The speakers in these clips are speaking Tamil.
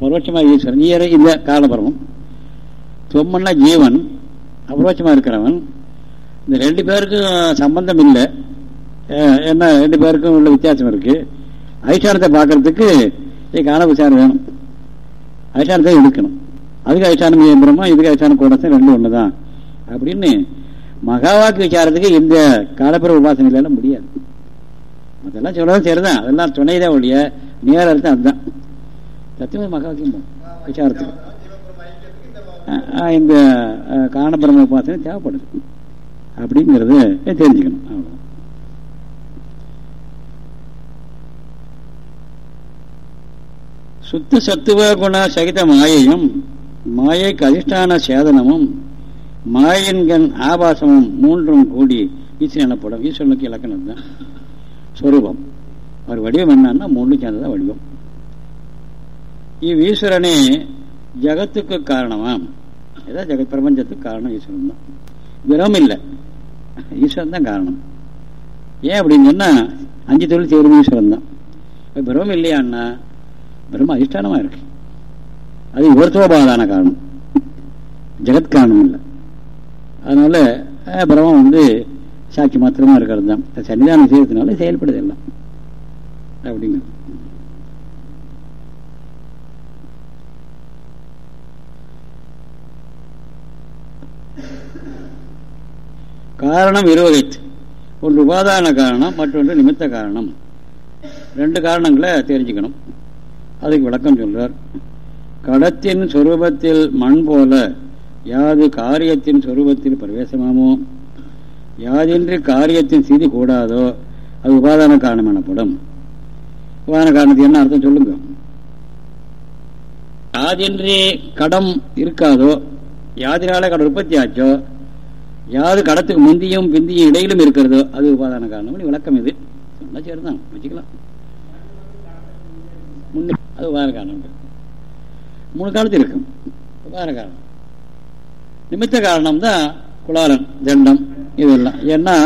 பரோட்சமாக ஈஸ்வரன் ஈர இந்த காலபரமம் தொம்மன்னா ஜீவன் அபரோட்சமாக இருக்கிறவன். இந்த ரெண்டு பேருக்கும் சம்பந்தம் இல்லை. என்ன ரெண்டு பேருக்கும் உள்ள வித்தியாசம் இருக்குது அதிஷ்டானத்தை பார்க்கறதுக்கு கால விசாரம் வேணும். அதிஷ்டானத்தை எடுக்கணும். அதுக்கு அதிஷ்டானம் இயந்திரமா இதுக்கு அதிஷ்டானம் கூடத்தான் ரெண்டும் ஒன்று தான் அப்படின்னு மகாவாக்கு விசாரத்துக்கு இந்த காலப்புற உபாசனையில முடியாது. அதெல்லாம் சொல்லதான் சரிதான். அதெல்லாம் துணைதான் ஒழிய நேர அர்த்தம் அதுதான். சத்தியமாக மகாவாக்கியம் விசாரத்துக்கு இந்த காரணபிரம உபாசனை தேவைப்படுது அப்படிங்கிறத தெரிஞ்சுக்கணும் அவ்வளோ சுத்த சத்துவ குண சகித மாயையும் மாயைக்கு அதிஷ்டான சேதனமும் மாயன்கண் ஆபாசமும் மூன்றும் கூடி ஈஸ்வரன் எனப்படும் ஈஸ்வரனுக்கு இலக்கணம் தான் ஸ்வரூபம் அவர் வடிவம் என்னன்னா மூணு சேர்ந்ததான் வடிவம் இவ்வீஸ்வரனே ஜகத்துக்கு காரணமாம் ஏதாவது ஜெகத் பிரபஞ்சத்துக்கு காரணம் ஈஸ்வரன் தான் விரவம் இல்லை ஈஸ்வரன் தான் காரணம் ஏன் அப்படின்னு சொன்னால் அஞ்சு தொழில் செய்வது ஈஸ்வரன் தான் பிரமம் இல்லையான்னா பிரம்ம அதிஷ்டானமாக இருக்கு அது ஒருத்தோபாதான காரணம் ஜெகத் காரணம் இல்லை அதனால பிரம்மம் வந்து சாட்சி மாத்திரமா இருக்கிறது தான் சன்னிதானம் செய்யறதுனால செயல்படுது எல்லாம் அப்படிங்கிறது காரணம் இருவகைத்து. ஒன்று உபாதான காரணம் மற்றொன்று நிமித்த காரணம். ரெண்டு காரணங்களை தெரிஞ்சுக்கணும். அதுக்கு விளக்கம் சொல்றார். கடத்தின் சொரூபத்தில் மண் போல யாது காரியத்தின் சொரூபத்தில் பிரவேசமாமோ? யாதின்றி காரியத்தின் சிதி கூடாதோ? அது உபாதான காரணம் எனப்படும். உபாதான காரணத்துக்கு என்ன அர்த்தம் சொல்லுங்க? யாதின்றி கடம் இருக்காதோ? யாதினால கடன் உற்பத்தி ஆச்சோ? யாது கடத்துக்கு முந்தியும் பிந்தியும் இடையிலும் இருக்கிறதோ அது உபாதான காரணம். விளக்கம் இது. சொன்னா சரிதான். வச்சுக்கலாம். முன்னே அது உபாதான காரணம் மூணு காலத்தில் இருக்கும் உபாதான காரணம். நிமித்த காரணம் தான் குலாலன் தண்டம் இதெல்லாம். ஏன்னா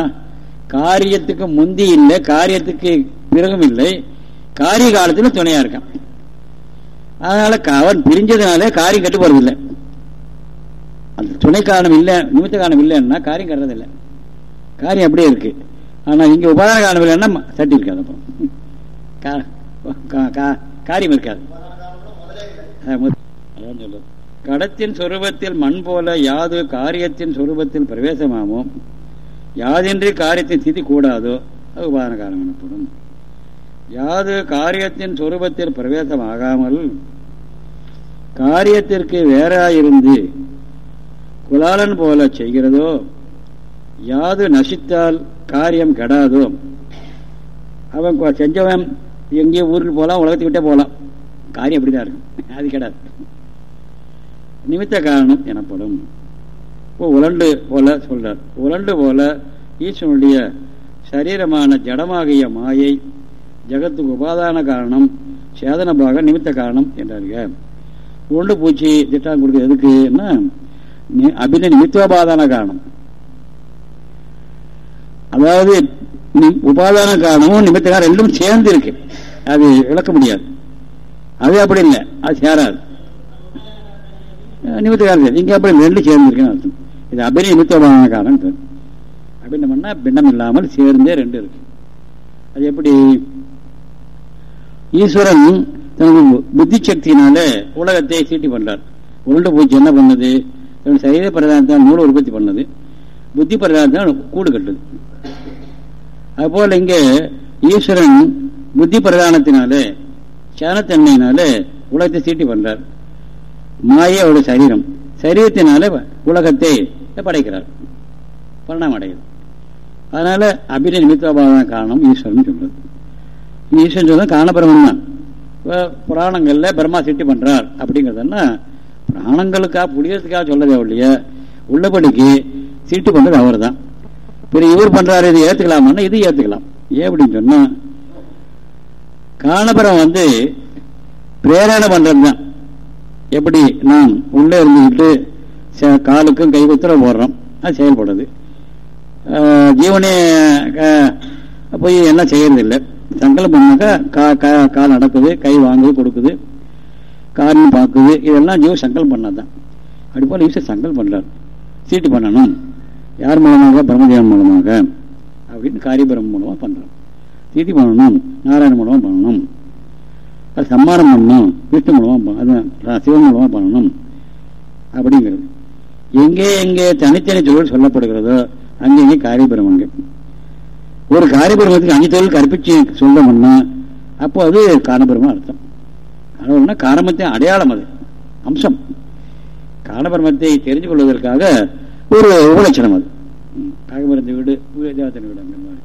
காரியத்துக்கு முந்தி இல்லை காரியத்துக்கு பிறகும் இல்லை காரிய காலத்தில் துணையா இருக்கான். அதனால அவன் பிரிஞ்சதுனால காரியம் கட்டு அந்த துணை காரணம் இல்லை நிமித்த காரணம் இல்லைன்னா காரியம் கட்டுறதில்லை. காரியம் அப்படியே இருக்கு. ஆனால் இங்கே உபாதான காரணம் இல்லைன்னா தட்டி இருக்காது அப்போ காரியம் இருக்காது. கடத்தின் சொரூபத்தில் மண் போல யாது காரியத்தின் சொரூபத்தில் பிரவேசமாமோ யாதின்றி காரியத்தின் ஸ்திதி கூடாதோ அது உபாதான காரணம் எனப்படும். யாது காரியத்தின் சொரூபத்தில் பிரவேசமாகாமல் காரியத்திற்கு வேறாயிருந்து குலாலன் போல செய்கிறதோ? யாது நசித்தால் காரியம் கெடாதோ? அவன் செஞ்சவன் எங்கேயோ ஊருக்கு போகலாம் உலகத்தை விட்டே போகலாம் காரியம் அப்படிதான் இருக்கும். அது கிடையாது நிமித்த காரணம் எனப்படும். இப்போ உலண்டு போல சொல்றார். உலண்டு போல ஈஸ்வனுடைய சரீரமான ஜடமாகிய மாயை ஜகத்துக்கு உபாதான காரணம் சேதன பாக நிமித்த காரணம் என்றாருங்க. உருண்டு பூச்சி திட்டம் கொடுக்குறது எதுக்குன்னா அபின நிமித்தோபாதான காரணம் அதாவது உபாதான காரணமும் நிமித்த காரணம் ரெண்டும் சேர்ந்து இருக்கு அது விளக்க முடியாது அது அப்படி இல்லை அது சேராது நிமித்த காரணம் இங்க அப்படி ரெண்டும் சேர்ந்து இருக்குன்னு அர்த்தம் இது அபிநய நிமித்தோபாதான காரணம் பேர் அபிநம்னா பின்னம் இல்லாமல் சேர்ந்தே ரெண்டு இருக்கு அது எப்படி ஈஸ்வரன் தனது புத்தி சக்தியினால உலகத்தை சீட்டி பண்றார் உருண்டை பூச்சி என்ன பண்ணுது சரீர பிரதானத்தான் நூல் உற்பத்தி பண்ணது. புத்தி பிரதானத்தான் கூடு கட்டுது. அதுபோல இங்க ஈஸ்வரன் புத்தி பிரதானத்தினாலே சனத்தன்மையினாலே உலகத்தை சீட்டி பண்றார். மாயே அவருடைய சரீரம். சரீரத்தினாலே உலகத்தை படைக்கிறார். பரிணாமம் அடையுது. அதனால அபிநய நிமித்தோபாதான காரணம் ஈஸ்வரன் சொல்றது. ஈஸ்வரன் சொல்றது காரணபிரமன் தான். புராணங்கள்ல பிரம்மா சிட்டி பண்றார் அப்படிங்கறதுன்னா பிராணங்களுக்காக புடிக்கிறதுக்காக சொல்லதே ஒழிய உள்ளபடிக்கு சீட்டு பண்றது அவர் தான் பிறகு இவர் பண்றாரு இது ஏத்துக்கலாமான்னா இது ஏத்துக்கலாம். ஏன் அப்படின்னு சொன்னா காணபுரம் வந்து பிரேரணை பண்றது தான் எப்படி? நான் உள்ளே இருந்துக்கிட்டு காலுக்கும் கை குத்துற போடுறோம். அது செயல்படுது. ஜீவனே போய் எல்லாம் செய்யறது இல்லை சங்கலம் பண்ணாக்கா கா கால் நடக்குது கை வாங்குது கொடுக்குது. காரியம் பார்க்குது இதெல்லாம் ஜீவ சங்கல்பம் பண்ணாதான். அப்படி போல ஈஸ்வர் சங்கல்பம் பண்றார். சீட்டு பண்ணணும். யார் மூலமாக? பிரம்மதேவன் மூலமாக. அப்படின்னு காரியபிரம் மூலமாக பண்றோம். தீதி பண்ணணும். நாராயண மூலமாக பண்ணணும். அது சம்மாரம் பண்ணணும். விஷ்ணு மூலமாக அது சிவன் மூலமாக பண்ணணும். அப்படிங்கிறது. எங்கே எங்கே தனித்தனி தொழில் சொல்லப்படுகிறதோ அங்கங்கே காரியபுரம் அங்கே. ஒரு காரியபுரமத்துக்கு அஞ்சு தொழில் கற்பிச்சு சொல்லணும்னா அப்போ அது காரணபுரமா அர்த்தம். அனுபவம்னா காரணமத்தின் அடையாளம் அது. அம்சம். காரணபுரமத்தை தெரிஞ்சு கொள்வதற்காக ஒரு உபலட்சணம் அது. காகபுரத்தை வீடு தேவத்தனை வீடு அந்த மாதிரி.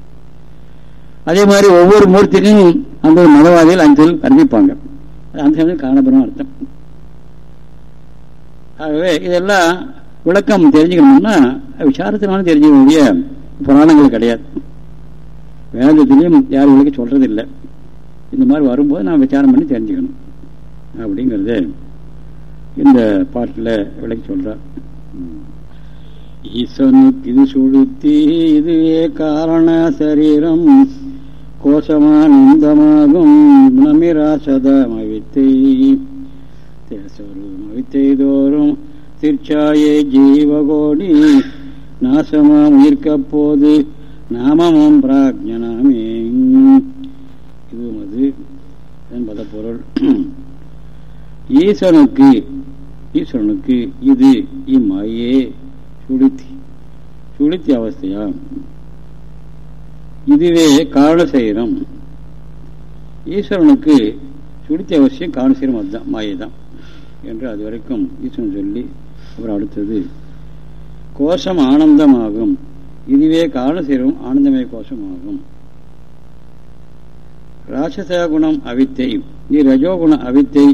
அதே மாதிரி ஒவ்வொரு மூர்த்திக்கும் அந்த மதவாதிகள் அஞ்சு தொழில் கற்பிப்பாங்க அந்த சமயம் காரணபுரம் அர்த்தம். ஆகவே இதெல்லாம் விளக்கம் தெரிஞ்சுக்கணும்னா விசாரத்தினாலும் தெரிஞ்சுக்கக்கூடிய புராணங்கள் கிடையாது. வேதத்திலையும் யாரும் விளக்கி சொல்றது இல்லை இந்த மாதிரி வரும்போது நான் விசாரம் பண்ணி தெரிஞ்சுக்கணும். அப்படிங்கிறது இந்த பாட்டில் விளக்கி சொல்கிறார் ஈசனுக்கு இது சுழுத்தி இதுவே காரண சரீரம் கோஷமானந்தமாகும் குணமிராசதம் அவித்தை தேசரும் அவித்தை தோறும் திருச்சாயே ஜீவகோடி நாசமாம் உயிர்க்கப்போது நாமமும் பிராஜ்யனாமே இதுவும் அது என்பத பொருள். ஈஸ்வரனுக்கு ஈஸ்வரனுக்கு இது இம்மையே. சுளுத்தி சுளுத்தி அவஸ்தையா? இதுவே காரண ஈஸ்வரனுக்கு சுளுத்தி அவசியம் காரண செய்கிறோம் அதுதான் மாயை தான் என்று அது வரைக்கும் ஈஸ்வரன் சொல்லி அப்புறம் அடுத்தது கோஷம் ஆனந்தமாகும். இதுவே காரண செய்கிறோம் ஆனந்தமய கோஷமாகும். ராட்சச குணம் அவித்தை நீ ரஜோகுண அவித்தை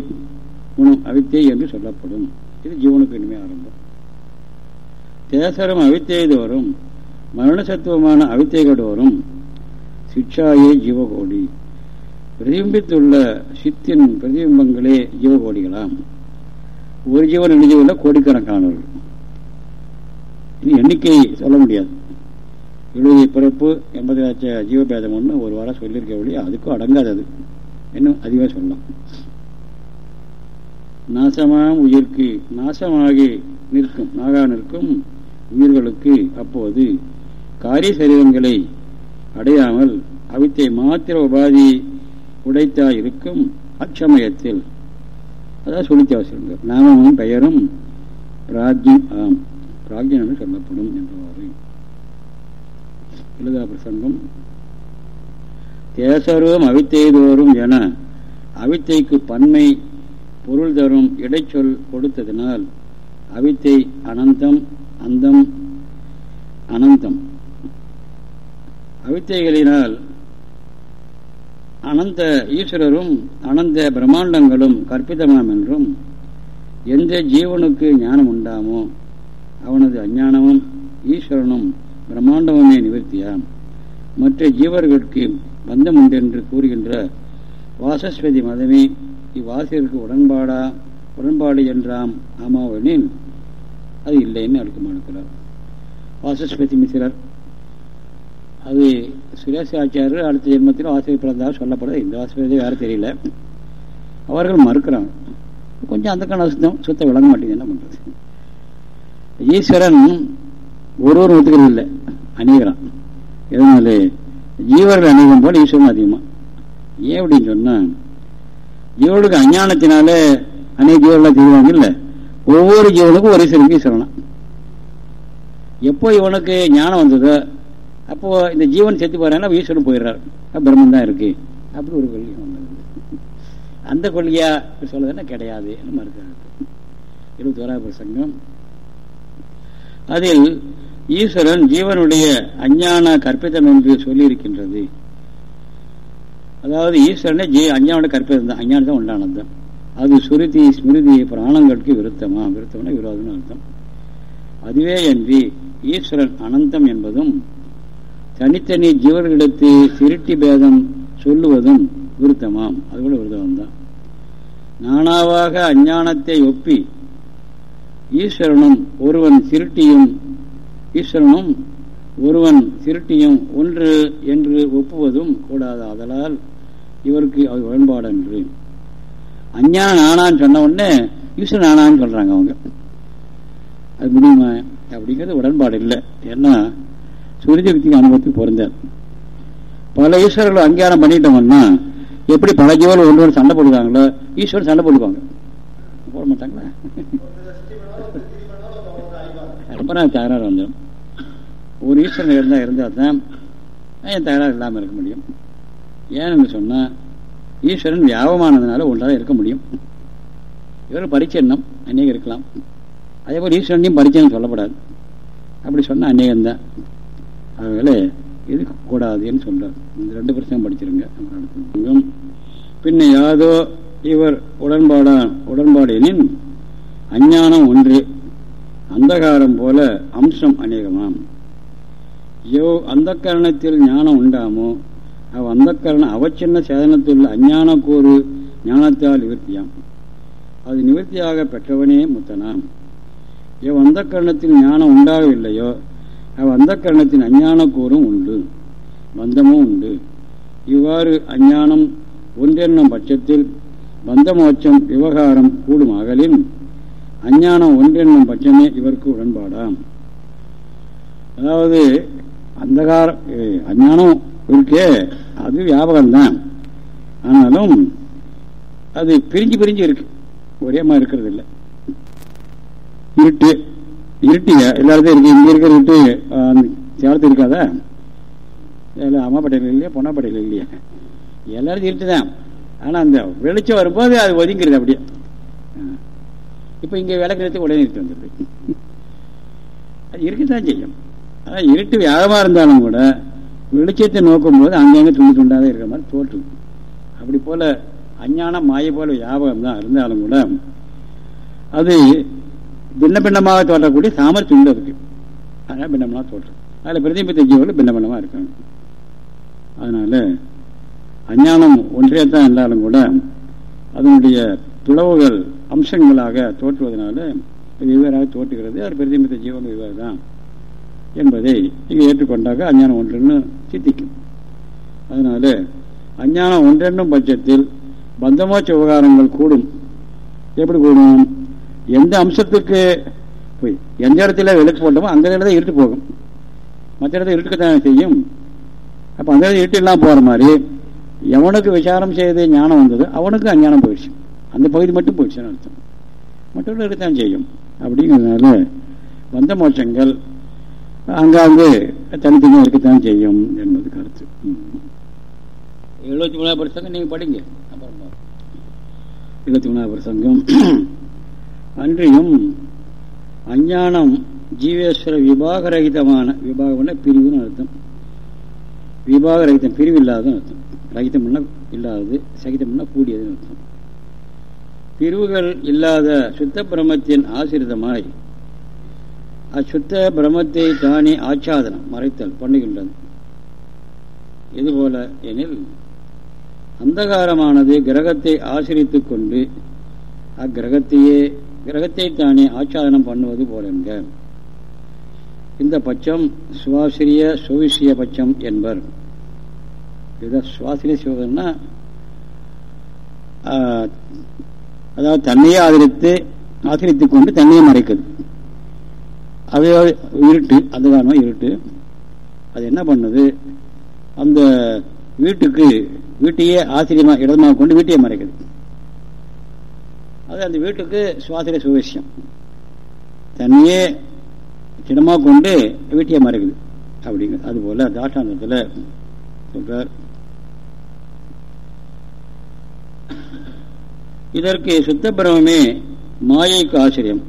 அவித்தை என்று சொல்லப்படும். இது ஜீவனுக்கு இனிமே ஆரம்பம். தேசரம் அவித்தை தோறும் மரணசத்துவமான அவித்தைகள் தோறும் சிக்ஷாயே ஜீவகோடி. பிரதிபித்துள்ள சித்தின் பிரதிபிம்பங்களே ஜீவகோடிகளாம். ஒரு ஜீவன் எழுதியுள்ள கோடிக்கணக்கானவர்கள். இது எண்ணிக்கை சொல்ல முடியாது. எழுபது பிறப்பு எண்பது லட்சம் ஜீவபேதம் ஒன்று ஒரு வாரம் சொல்லியிருக்க வழி அதுக்கும் அடங்காதது. இன்னும் அதிகமாக சொல்லலாம். நாசமாம் உயிர்க்கு நாசமாகி நிற்கும் நாகா நிற்கும் உயிர்களுக்கு அப்போது காரிய சரீரங்களை அடையாமல் அவித்தை மாத்திர உபாதி உடைத்தா இருக்கும் அச்சமயத்தில் அதாவது சொல்லித்த அவசியம் நாமமும் பெயரும் பிராஜ்யம் ஆம். பிராஜ்யம் சொல்லப்படும் என்றவாறு எழுதா பிரசங்கம். அவித்தை அவித்தைதோறும் என அவித்தைக்கு பன்மை பொருள் தரும் இடைச்சொல் கொடுத்ததினால் அவித்தை அனந்தம் அந்தம் அனந்தம். அவித்தைகளினால் அனந்த ஈஸ்வரரும் அனந்த பிரம்மாண்டங்களும் கற்பிதமாம் என்றும் எந்த ஜீவனுக்கு ஞானம் உண்டாமோ அவனது அஞ்ஞானமும் ஈஸ்வரனும் பிரம்மாண்டமுமே நிவர்த்தியாம். மற்ற ஜீவர்களுக்கு பந்தம் உண்டென்று கூறுகின்ற வாசஸ்வதி மதமே இவ்வாசிற்கு உடன்பாடா உடன்பாடு என்றாம் ஆமாவெனில் அது இல்லைன்னு அடுக்க வாசஸ்பதி மிசிரர் அது சுரேஷ் ஆச்சாரியர் அடுத்த ஜென்மத்தில் ஆசிரியர் பிறந்ததாக சொல்லப்படுது. இந்த வாசகத்தை வேறு தெரியல. அவர்கள் மறுக்கிறாங்க. கொஞ்சம் அந்த கண சுத்தம் சுத்தம் விளங்க மாட்டேங்குது. என்ன பண்ணுறது ஈஸ்வரன் ஒரு ஒத்துக்கிறது இல்லை. அணிகிறான். எதனால? ஜீவர்கள் அணிகும் போல ஈஸ்வரன் அதிகமாக ஏன் அப்படின்னு சொன்னால் ஜீவனுக்கு அஞ்ஞானத்தினால அநேக ஜீவர்களாக செய்வாங்க இல்லை ஒவ்வொரு ஜீவனுக்கும் ஒரு சிறுக்கு சொல்லலாம். எப்போ இவனுக்கு ஞானம் வந்ததோ அப்போ இந்த ஜீவன் செத்து போறான்னா ஈஸ்வரன் போயிடுறாரு. பிரம்மன் தான் இருக்கு. அப்படி ஒரு கொள்கை அந்த கொள்கையா சொல்லுதுன்னா கிடையாது மறுக்கிறார் இருபத்தி ஓராவது பிரசங்கம். அதில் ஈஸ்வரன் ஜீவனுடைய அஞ்ஞான கற்பித்தம் என்று சொல்லியிருக்கின்றது. அதாவது ஈஸ்வரனே ஜெய் அஞ்ஞானோட கற்பிதம் தான் அஞ்ஞானம் தான் உண்டானது தான் அது சுருதி ஸ்மிருதி பிராணங்களுக்கு விருத்தமா? விருத்தம்னா விரோதம்னு அர்த்தம். அதுவே அன்றி ஈஸ்வரன் அனந்தம் என்பதும் தனித்தனி ஜீவர்களிடத்து திருட்டி பேதம் சொல்லுவதும் விருத்தமாம். அது கூட விருதம் தான் நானாவாக அஞ்ஞானத்தை ஒப்பி ஈஸ்வரனும் ஒருவன் திருட்டியும் ஈஸ்வரனும் ஒருவன் திருட்டியும் ஒன்று என்று ஒப்புவதும் கூடாது ஆதலால் இவருக்கு உடன்பாடு என்று. அஞ்ஞான நானான்னு சொன்ன உடனே ஈஸ்வரன் நானான்னு சொல்றாங்க அவங்க. அது முடியுமா? அப்படிங்கிறது உடன்பாடு இல்லை. ஏன்னா சூரியசக்திக்கு அனுபவத்துக்கு பொருந்தார் பல ஈஸ்வரர்கள் அங்கீகாரம் பண்ணிட்டோம்னா எப்படி பல ஜீவர்கள் ஒன்று சண்டை போடுவாங்களோ ஈஸ்வரன் சண்டை போடுவாங்க போட மாட்டாங்களா? ரொம்ப நாள் தகராறு வந்துடும். ஒரு ஈஸ்வரன் இருந்தால் இருந்தால் தான் என் தகராறு இல்லாமல் இருக்க முடியும்? ஏன்னு சொன்னால் ஈஸ்வரன் வியாபமானதுனால ஒன்றாக இருக்க முடியும். இவர் பரிச்சென்னம் அநேகம் இருக்கலாம். அதே போல் ஈஸ்வரனையும் பரிச்சயம் சொல்லப்படாது. அப்படி சொன்னால் அநேகம்தான் அதனால இது கூடாதுன்னு சொல்கிறார் இந்த ரெண்டு பிரச்சனை படிச்சிருங்க. பின்ன யாதோ இவர் உடன்பாடா உடன்பாடெனின் அஞ்ஞானம் ஒன்று அந்தகாரம் போல அம்சம் அநேகமாம். யோ அந்த காரணத்தில் ஞானம் உண்டாமோ அவ் அந்த கரண அவச்சின்ன சேதனத்தில் அஞ்ஞான கூறு ஞானத்தால் நிவர்த்தியாம். அது நிவர்த்தியாக பெற்றவனே முத்தனாம். எவ் அந்த கரணத்தில் ஞானம் உண்டாகவில்லையோ அவ் அந்த கரணத்தின் அஞ்ஞான கூறும் உண்டு பந்தமும் உண்டு. இவ்வாறு அஞ்ஞானம் ஒன்றென்னும் பட்சத்தில் பந்தமோச்சம் விவகாரம் கூடும் அகலின் அஞ்ஞானம் ஒன்றென்னும் பட்சமே இவருக்கு உடன்பாடாம். அதாவது அந்தகாரம் அஞ்ஞானம் இருக்கே அது வியாபகம்தான். ஆனாலும் அது பிரிஞ்சு பிரிஞ்சு இருக்கு. ஒரே மாதிரி இருக்கிறது இல்லை இருட்டு இருட்டுங்க. எல்லாத்தையும் இருக்கு இங்கே இருக்கிற இருட்டு சேலத்து இருக்காதா? இல்லை அம்மாப்பட்டையில் இல்லையா பொன்னாப்பட்டையில் இல்லையா? எல்லாரும் இருட்டு தான் ஆனால் அந்த வெளிச்சம் வரும்போது அது ஒதுங்கிறது அப்படியே. இப்போ இங்கே விளக்கு உடனே நிறுத்தி வந்துடுது. அது இருக்கத்தான் செய்யும். ஆனால் இருட்டு வியாபாரம் இருந்தாலும் கூட வெளிச்சத்தை நோக்கும்போது அங்கங்கே துண்டு துண்டாக இருக்கிற மாதிரி தோற்றுது அப்படி போல அஞ்ஞானம் மாய போல வியாபகம் தான் இருந்தாலும் கூட அது பின்ன பின்னமாக தோற்றக்கூடிய சாமர்த்தியம் உண்டு அதுக்கு. அதனால் பின்னமாக தோற்றம் அதில் பிரதிபித்த ஜீவர்கள் பின்ன பின்னமாக இருக்காங்க. அதனால் அஞ்ஞானம் ஒன்றே தான் இருந்தாலும் கூட அதனுடைய துளவுகள் அம்சங்களாக தோற்றுவதனால வெவ்வேறாக தோற்றுகிறது. அது பிரதிபித்த ஜீவன் வெவ்வேறு தான் என்பதை இங்கே ஏற்றுக்கொண்டாக அஞ்ஞானம் ஒன்றுன்னு சித்திக்கும். அதனால அஞ்ஞானம் ஒன்றென்னும் பட்சத்தில் பந்தமோச்ச விவகாரங்கள் கூடும். எப்படி கூடும்? எந்த அம்சத்துக்கு போய் எந்த இடத்துல விளக்கு போட்டோமோ அந்த இடத்துல இருட்டு போகும். மற்ற இடத்துல இருட்டுக்கத்தான் செய்யும். அப்போ அந்த இடத்துல இருட்டு இல்லாமல் போகிற மாதிரி எவனுக்கு விசாரம் செய்து ஞானம் வந்தது அவனுக்கு அஞ்ஞானம் போயிடுச்சு. அந்த பகுதி மட்டும் போயிடுச்சுன்னு அர்த்தம். மற்றவர்கள் இருக்கத்தான் செய்யும். அப்படிங்கிறதுனால வந்த மோட்சங்கள் அங்காங்கு தனித்தனியாக இருக்கத்தான் செய்யும் என்பது கருத்து. எழுபத்தி மூணாவது பிரசங்கம் நீங்கள் படிங்க. அப்புறம். எழுபத்தி மூணாவது பிரசங்கம். அன்றியும் அஞ்ஞானம் ஜீவேஸ்வர விபாகரகிதமான விபாகம் பிரிவுன்னு அர்த்தம். விபாகரகிதம் பிரிவு இல்லாதன்னு அர்த்தம் ரகிதம்னா இல்லாதது. சகிதம்னா கூடியதுன்னு அர்த்தம். பிரிவுகள் இல்லாத சுத்த பிரமத்தின் ஆசிரிதமாய் அச்சுத்த பிரம்மத்தை தானே ஆச்சாதனம் மறைத்தல் பண்ணுகின்றது இதுபோல எனில் அந்தகாரமானது கிரகத்தை ஆசிரித்து கொண்டு அக்கிரகத்தையே கிரகத்தை தானே ஆச்சாதனம் பண்ணுவது போலென்க இந்த பட்சம் சுவாசிரிய சுவிசிய பட்சம் என்பர். இதை சுவாசிரிய சிவகன்னா அதாவது தன்னையே ஆதரித்து ஆசிரித்துக் கொண்டு தன்னையே மறைக்குது. அது இருட்டு அந்த காரணம் இருட்டு. அது என்ன பண்ணுது? அந்த வீட்டுக்கு வீட்டையே ஆசிரியமாக இடமாக கொண்டு வீட்டையே மறைக்குது. அது அந்த வீட்டுக்கு சுவாசிரிய சுவேசியம். தன்னையே திடமாக கொண்டு வீட்டையே மறைக்குது. அப்படிங்கிறது அதுபோல தாஷ்டாந்தத்தில் சொல்றார். இதற்கு சுத்த பிரமே மாயைக்கு ஆசிரியம்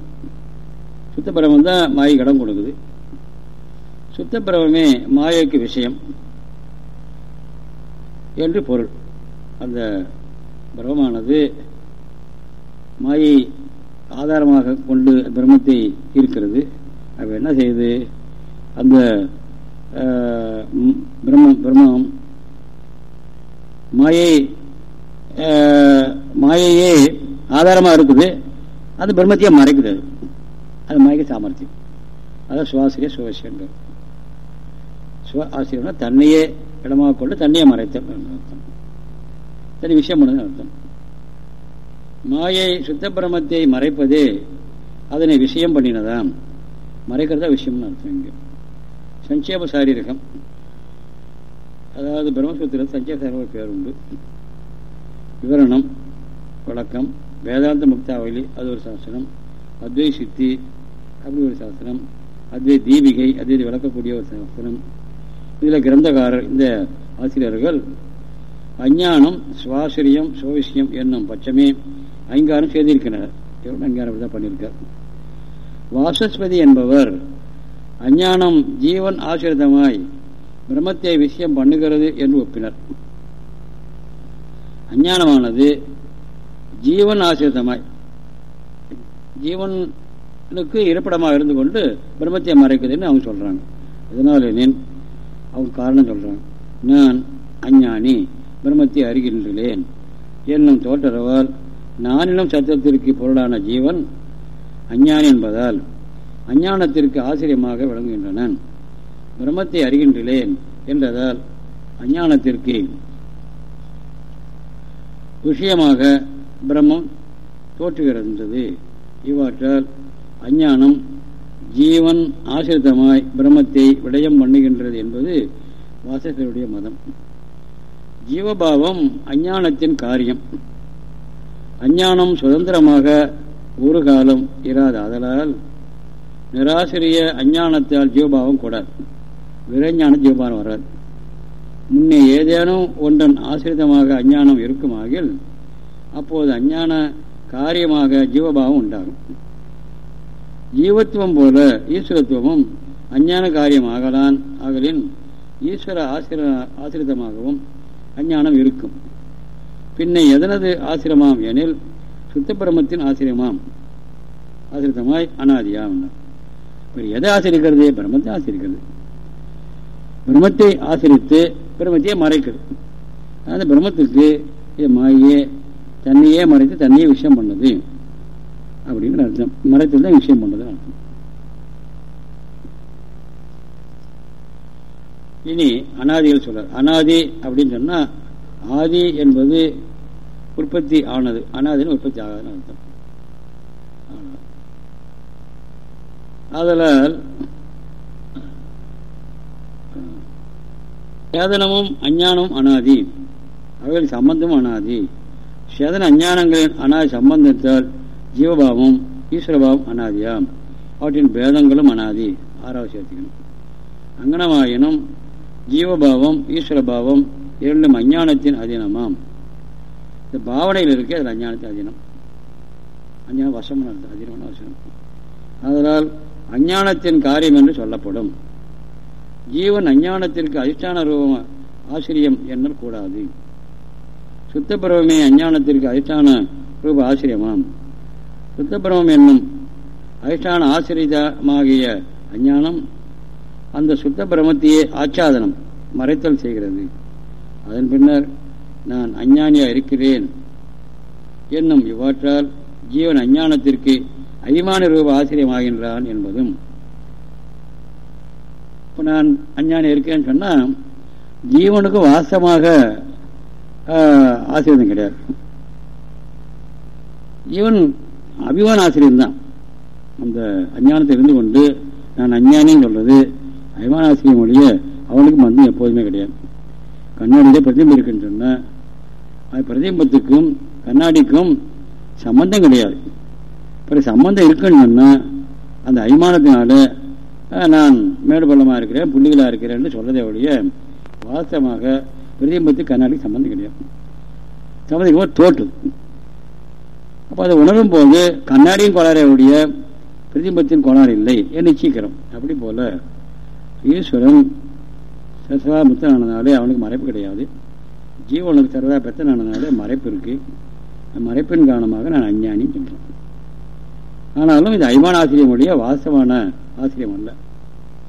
சுத்த பிரமம் தான் மாயைக்கு இடம் கொடுக்குது. சுத்த பிரமே மாயைக்கு விஷயம் என்று பொருள். அந்த பிரமமானது மாயை ஆதாரமாக கொண்டு பிரம்மத்தை இருக்கிறது அப்ப என்ன செய்யுது? அந்த பிரம்மம் பிரம்மம் மாயை மாயையே ஆதாரமாக இருக்குது. அது பிரம்மத்தையே மறைக்குது. அது அது மயக்க சாமர்த்தியம். அதான் சுவாசிரிய சுவாசியங்கிறது சுவ ஆசிரியர்னா தன்னையே இடமாக கொண்டு தன்னையே மறைத்தல் அர்த்தம். தனி விஷயம் பண்ணது அர்த்தம். மாயை சுத்த பிரமத்தை மறைப்பதே அதனை விஷயம் பண்ணினதான் மறைக்கிறதா விஷயம்னு அர்த்தம் இங்கே. சஞ்சேப சாரீரகம். அதாவது பிரம்மசூத்திர சஞ்சேப சாரீர பேர் உண்டு. விவரணம் வழக்கம் வேதாந்த முக்தாவலி அது ஒரு சாசனம். அத்வை சித்தி அப்படி ஒரு சாஸ்திரம் அத்வை தீபிகை அத்வை விளக்கக்கூடிய ஒரு சாஸ்திரம் இதில் கிரந்தகாரர் இந்த ஆசிரியர்கள் அஞ்ஞானம் சுவாசிரியம் சோவிசியம் என்னும் பட்சமே ஐங்காரம் செய்திருக்கின்றனர். அங்கீகாரம் தான் பண்ணியிருக்கார். வாசஸ்பதி என்பவர் அஞ்ஞானம் ஜீவன் ஆசிரிதமாய் பிரம்மத்தை விஷயம் பண்ணுகிறது என்று ஒப்பினர். அஞ்ஞானமானது ஜீவன் ஆசிரிதமாய் ஜீவன் ஜீவனுக்கு இருப்பிடமாக இருந்து கொண்டு பிரம்மத்தை மறைக்குதுன்னு அவங்க சொல்றாங்க. இதனால அவங்க காரணம் சொல்கிறாங்க நான் அஞ்ஞானி பிரம்மத்தை அறிகின்றேன். என்னும் தோற்றரவால் நானிலும் சத்தத்திற்கு பொருளான ஜீவன் அஞ்ஞானி என்பதால் அஞ்ஞானத்திற்கு ஆசிரியமாக விளங்குகின்றன. பிரம்மத்தை அறிகின்றேன் என்றதால் அஞ்ஞானத்திற்கு விஷயமாக பிரம்மம் தோற்றுகிறது இவ்வாற்றால் அஞ்ஞானம் ஜீவன் ஆசிரிதமாய் பிரம்மத்தை விடயம் பண்ணுகின்றது என்பது வாசகருடைய மதம். ஜீவபாவம் அஞ்ஞானத்தின் காரியம். அஞ்ஞானம் சுதந்திரமாக ஒரு காலம் இராது. அதனால் நிராசிரிய அஞ்ஞானத்தால் ஜீவபாவம் கூடாது. விரைஞான ஜீவபாவம் வராது. முன்னே ஏதேனும் ஒன்றன் ஆசிரிதமாக அஞ்ஞானம் இருக்குமாகில் அப்போது அஞ்ஞான காரியமாக ஜீவபாவம் உண்டாகும். ஜீவத்துவம் போல ஈஸ்வரத்துவமும் அஞ்ஞான காரியமாகலான் ஆகலின் ஈஸ்வர ஆசிர ஆசிரிதமாகவும் அஞ்ஞானம் இருக்கும். பின்ன எதனது ஆசிரமாம் எனில் சுத்தபிரமத்தின் ஆசிரியமாம். ஆசிரித்தமாய் அனாதியாம் எதை ஆசிரிக்கிறது? பிரம்மத்தை ஆசிரிக்கிறது. பிரம்மத்தை ஆசிரித்து பிரம்மத்தையே மறைக்கிறது. அந்த பிரம்மத்துக்கு மாயே தன்னையே மறைத்து தன்னையே விஷயம் பண்ணது. அப்படிங்கிற அர்த்தம். மறைத்து தான் விஷயம் பண்ணுறது அர்த்தம். இனி அனாதிகள் சொல்றார். அனாதி அப்படின்னு சொன்னா ஆதி என்பது உற்பத்தி ஆனது. அனாதின்னு உற்பத்தி ஆகாதுன்னு அர்த்தம். அதனால் சேதனமும் அஞ்ஞானமும் அனாதி. அவைகள் சம்பந்தமும் அனாதி. சேதன அஞ்ஞானங்களின் அனாதி சம்பந்தத்தால் ஜீவபாவம் ஈஸ்வரபாவம் அனாதியாம். அவற்றின் பேதங்களும் அனாதி. ஆறாவது சேர்த்துக்கணும். அங்கனமாயினும் ஜீவபாவம் ஈஸ்வரபாவம் இரண்டும் அஞ்ஞானத்தின் அதீனமாம். இந்த பாவனையில் இருக்க அதில் அஞ்ஞானத்தின் அதீனம். அஞ்ஞானம் வசம்னு அர்த்தம். அதீனமான வசனம் அதனால் அஞ்ஞானத்தின் காரியம் என்று சொல்லப்படும். ஜீவன் அஞ்ஞானத்திற்கு அதிஷ்டான ரூபம் ஆசிரியம் என்னல் கூடாது. சுத்தப்பருவமே அஞ்ஞானத்திற்கு அதிஷ்டான ரூப ஆசிரியமாம். சுத்தபிரமம் என்னும் அதிஷ்டான ஆசிரியமாகிய அஞ்ஞானம் அந்த சுத்த பிரமத்தையே ஆச்சாதனம் மறைத்தல் செய்கிறது. அதன் பின்னர் நான் அஞ்ஞானியா இருக்கிறேன் என்னும் இவ்வாற்றால் ஜீவன் அஞ்ஞானத்திற்கு அபிமான ரூப ஆசிரியமாகின்றான் என்பதும். இப்போ நான் அஞ்ஞானி இருக்கேன்னு சொன்னால் ஜீவனுக்கும் வாசமாக ஆசிரியம் கிடையாது. ஜீவன் அபிமான ஆசிரியர் தான் அந்த அஞ்ஞானத்தை இருந்து கொண்டு நான் அஞ்ஞானின்னு சொல்றது அபிமானாசிரியம் ஒழிய அவனுக்கு மந்தம் எப்போதுமே கிடையாது. கண்ணாடியிலே பிரதிபம் இருக்குன்னு சொன்னால் அது பிரதிபத்துக்கும் கண்ணாடிக்கும் சம்பந்தம் கிடையாது. இப்போ சம்பந்தம் இருக்குன்னு சொன்னால் அந்த அபிமானத்தினால நான் மேடு பள்ளமாக இருக்கிறேன் புள்ளிகளாக இருக்கிறேன்னு சொல்றதே ஒழிய வாஸ்தவமாக பிரதிபத்துக்கு கண்ணாடிக்கு சம்பந்தம் கிடையாது. சம்பந்தம் தோற்று. அப்போ அதை உணரும் போது கண்ணாடியும் கோளாறே பிரதிபத்தின் கோளாறு இல்லை. என்று நிச்சயிக்கிறோம் அப்படி போல ஈஸ்வரன் சர்வா முத்தனானதாலே அவனுக்கு மறைப்பு கிடையாது. ஜீவனுக்கு சர்வா பெத்தனானதாலே மறைப்பு இருக்கு. மறைப்பின் காரணமாக நான் அஞ்ஞானி சொல்கிறேன் ஆனாலும் இது ஐமான ஆசிரியம் உடைய வாசமான ஆசிரியம் அல்ல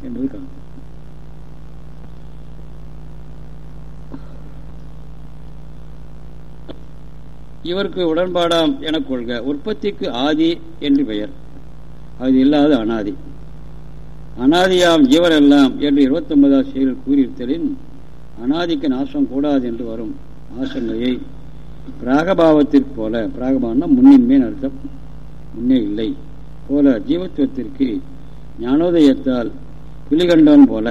என்பது காரணம் இவருக்கு உடன்பாடாம் என கொள்க. உற்பத்திக்கு ஆதி என்று பெயர். அது இல்லாத அனாதி. அனாதியாம் ஜீவரெல்லாம் என்று இருபத்தி ஒன்பதாம் செயலில் கூறியிருத்தலின் அனாதிக்கு நாசம் கூடாது என்று வரும் ஆசங்கையை பிராகபாவத்திற்கு போல பிராகபாவம்னா முன்னின்மை அர்த்தம் முன்னே இல்லை போல ஜீவத்துவத்திற்கு ஞானோதயத்தால் புலிகண்டான் போல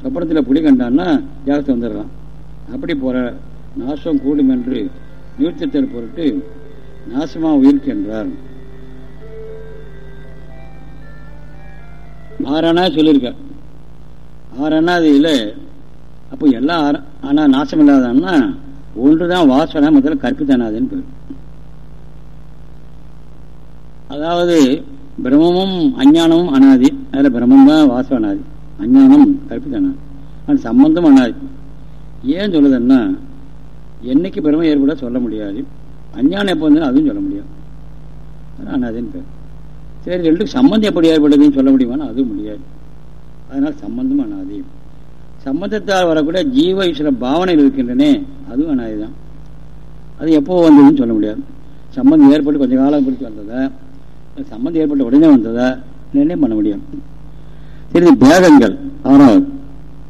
சொப்பனத்தில் புலிகண்டான்னா ஜாஸ்தி ஜாகத்து வந்துடுறான் அப்படி போல நாசம் கூடும் என்று நிறுத்தத்தில் பொருட்டு நாசமா உயிர்க்கு என்றார். ஆறானா சொல்லியிருக்க. ஆறானாதியில் அப்போ எல்லாம் ஆனால் நாசம் இல்லாதான்னா ஒன்று தான் வாசனை முதல்ல கற்பித்தனாதுன்னு பேர். அதாவது பிரம்மமும் அஞ்ஞானமும் அனாதி. அதில் பிரம்மம் தான் வாசம் அனாதி அஞ்ஞானம் கற்பித்தனாது. ஆனால் சம்பந்தம் அனாதி. ஏன் சொல்லுதுன்னா என்னைக்கு பெருமை ஏற்பட சொல்ல முடியாது. அஞ்ஞானம் எப்போ வந்தாலும் அதுவும் சொல்ல முடியாது. அனாதின்னு பேர் சரி ரெண்டுக்கு சம்பந்தம் எப்படி ஏற்படுதுன்னு சொல்ல முடியுமானா அதுவும் முடியாது. அதனால் சம்பந்தம் அனாதி. சம்பந்தத்தால் வரக்கூடிய ஜீவ ஈஸ்வர பாவனைகள் இருக்கின்றனே அதுவும் அனாதி தான். அது எப்போ வந்ததுன்னு சொல்ல முடியாது. சம்பந்தம் ஏற்பட்டு கொஞ்சம் காலம் பிடிச்சி வந்ததா? சம்பந்தம் ஏற்பட்ட உடனே வந்ததா? நிர்ணயம் பண்ண முடியும்? சரி பேதங்கள். ஆறாவது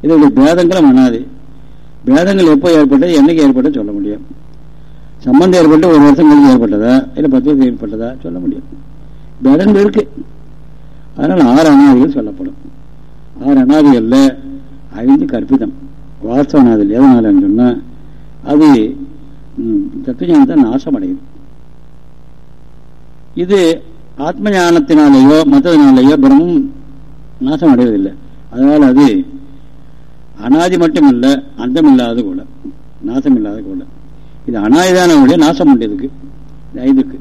இதனுடைய பேதங்களும் அனாதி. பேதங்கள் எப்போ ஏற்பட்டது என்னைக்கு ஏற்பட்டது சொல்ல முடியும். சம்பந்தம் ஏற்பட்டு ஒரு வருஷம் கழிச்சு ஏற்பட்டதா இல்லை பத்து வருஷம் ஏற்பட்டதா சொல்ல முடியும். பேதங்கள் இருக்கு. அதனால் ஆறு அனாதிகள் சொல்லப்படும். ஆறு அனாதிகளில் ஐந்து கற்பிதம். வாஸ்தவ அனாதில் எதனாலன்னு சொன்னால் அது தத்துவஞானத்தை நாசமடையுது. இது ஆத்ம ஞானத்தினாலேயோ மற்றதுனாலேயோ பிரம்மம் நாசம் அடைவதில்லை அதனால் அது அனாதி மட்டும் இல்லை அந்தம் இல்லாத கூட நாசம் இல்லாத கூட. இது அனாதிதான உடைய நாசம் உண்டு ஐந்துக்கு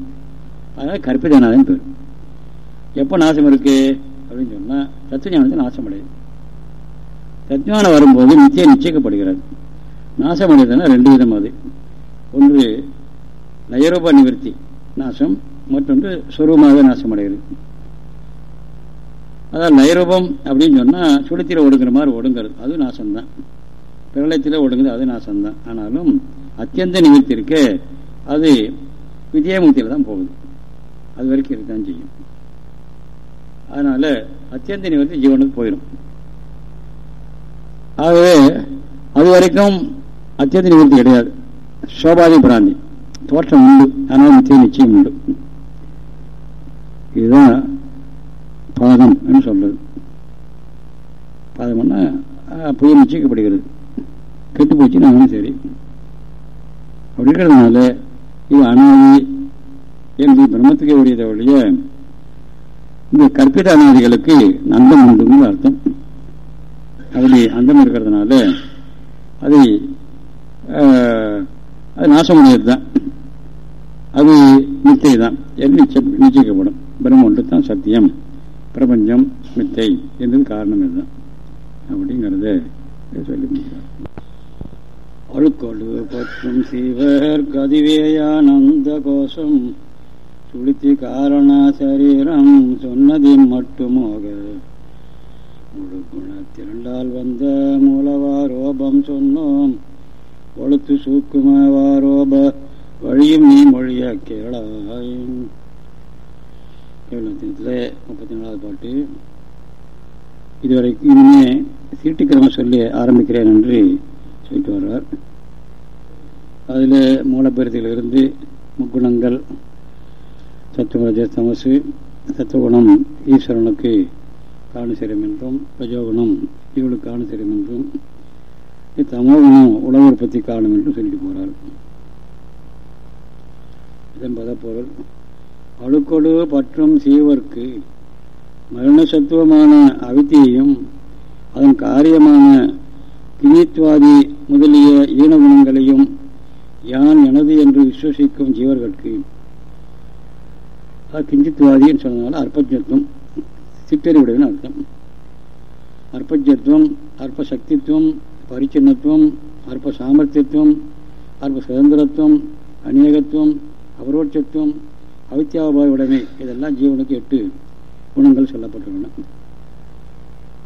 அதனால் கற்பித அனாதன் பேர். எப்போ நாசம் இருக்கு அப்படின்னு சொன்னால் தத்துவஞானத்தை நாசம் அடையுது தத்வானம் வரும்போது நிச்சயம் நிச்சயிக்கப்படுகிறது. நாசம் அடையதுன்னா ரெண்டு விதம் அது. ஒன்று லயரூப நிவர்த்தி நாசம். மற்றொன்று சுரூபமாக நாசம் அடைகிறது அதாவது நைரூபம் அப்படின்னு சொன்னால் சுளுத்தில ஒடுங்குற மாதிரி ஒடுங்கிறது. அது நாசம்தான். பிரளயத்தில் ஒடுங்குது அது நாசம்தான். ஆனாலும் அத்தியந்த நிமித்தி இருக்கு அது விஜயமுக்தியில் தான் போகுது. அது வரைக்கும் இருக்கதான் செய்யும். அதனால அத்தியந்த நிவர்த்தி ஜீவனுக்கு போயிடும் ஆகவே அது வரைக்கும் அத்தியந்த நிவர்த்தி கிடையாது. சோபாதி பிராந்தி. தோற்றம் உண்டு. ஆனால் நிச்சயம் நிச்சயம் உண்டு. இதுதான் பாதம் என்று சொல்றது. பாதம்னா புயல் நிச்சயிக்கப்படுகிறது கெட்டு போச்சு நாங்களும் சரி. அப்படி இருக்கிறதுனால இது அனாதி என்று பிரம்மத்துக்கு உரியதை ஒழிய இந்த கற்பித அனாதிகளுக்கு நந்தம் உண்டுங்கிற அர்த்தம். அதில் அந்தம் இருக்கிறதுனால அது அது நாசமுடையது தான் அது நிச்சயம் தான் என்று நிச்சயிக்கப்படும். பிரம்ம ஒன்று தான் சத்தியம். பிரபஞ்சம் மித்தை என்பது காரணம் இதுதான் அப்படிங்கிறத சொல்லி முடிக்கிறார் அழுக்கொடு பற்றும் சீவர் கதிவேயானந்த கோஷம். சுளுத்தி காரண சரீரம் சொன்னதி மட்டுமோக. முழு குணத்திரண்டால் வந்த மூலவாரோபம் சொன்னோம். ஒழுத்து சூக்குமவாரோப வழியும் நீ மொழிய கேளாய். கேவலத்தினத்தில் முப்பத்தி நாலாவது பாட்டு. இதுவரைக்கும் இனிமே சீட்டுக்கிரமம் சொல்லி ஆரம்பிக்கிறேன் என்று சொல்லிட்டு வர்றார். அதில் மூலப்பெருத்திலிருந்து முக்குணங்கள் சத்துவரஜ தமசு சத்துவகுணம் ஈஸ்வரனுக்கு காணுசிரம் என்றும் ரஜோகுணம் இவளுக்கு காணுசிரம் என்றும் தமோகுணம் உலக உற்பத்தி காணும் என்றும் சொல்லிட்டு போகிறார் இதன் பதப்பொருள் அழுக்கொடு பற்றும் சீவர்க்கு மரண சத்துவமான அவித்தியையும் அதன் காரியமான கிணித்வாதி முதலிய ஈனகுணங்களையும் யான் எனது என்று விசுவசிக்கும் ஜீவர்களுக்கு. கிஞ்சித்வாதின்னு சொன்னதுனால அற்பஜத்துவம் சிற்றறிவுடையன்னு அர்த்தம். அற்பஜத்துவம் அற்ப சக்தித்துவம் பரிச்சின்னத்துவம் அற்ப சாமர்த்தியத்துவம் அற்ப சுதந்திரத்துவம் அநேகத்துவம் அபரோட்சத்துவம் அவித்தியாபாய உடைமை இதெல்லாம் ஜீவனுக்கு எட்டு குணங்கள் சொல்லப்பட்டுள்ளன.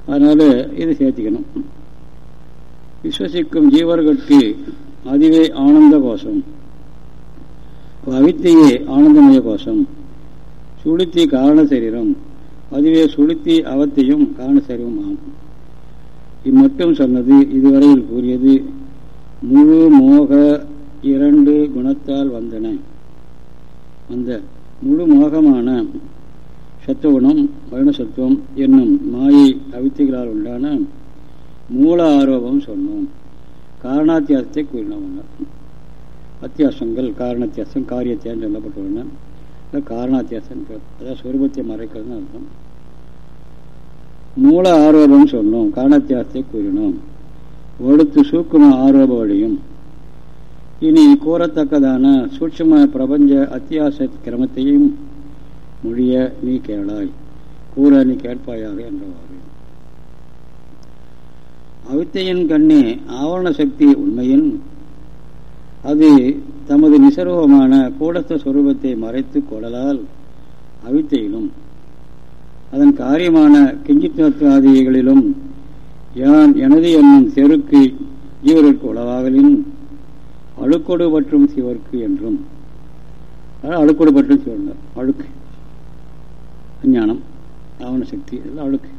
அதனால இதை சேர்த்திக்கணும். விஸ்வசிக்கும் ஜீவர்களுக்கு அதுவே ஆனந்த கோஷம். அவித்தையே ஆனந்தமய கோஷம். சுளுத்தி காரண சரீரம். அதுவே சுளுத்தி அவத்தையும் காரண சரீரம் ஆகும் இம்மட்டும் சொன்னது இதுவரையில் கூறியது முழு மோக இரண்டு குணத்தால் வந்தன. அந்த முழு மோகமான சத்துவகுணம் வருணசத்துவம் என்னும் மாயை அவித்தைகளால் உண்டான மூல ஆரோபம் சொன்னோம். காரணாத்தியாசத்தை கூறினோம் அத்தியாசங்கள் காரணத்தியாசம் காரியத்தியாசம் சொல்லப்பட்டுள்ளன. காரணாத்தியாசம் அதாவது சுரூபத்தை மறைக்கிறதுன்னு அர்த்தம். மூல ஆரோபம் சொன்னோம் காரணத்தியாசத்தை கூறினோம். ஒடுத்து சூக்கும ஆரோப வழியும் இனி கூறத்தக்கதான சூட்சம பிரபஞ்ச அத்தியாச கிரமத்தையும் மொழிய நீ கேளாய். கூற நீ கேட்பாயாக என்றவாறு. அவித்தையின் கண்ணே ஆவரண சக்தி உண்மையின். அது தமது நிசர்வமான கூடஸ்த சுரூபத்தை மறைத்து கொள்ளலால் அவித்தையிலும் அதன் காரியமான கிஞ்சித்வாதிகளிலும் யான் எனது என்னும் செருக்கு ஜீவருக்கு உளவாகலின். அழுக்கொடு மற்றும் சிவர்க்கு என்றும். அழுக்கொடு மற்றும் சிவன் அழுக்கு. அஞ்ஞானம் ஆவண சக்தி இதெல்லாம் அழுக்கு.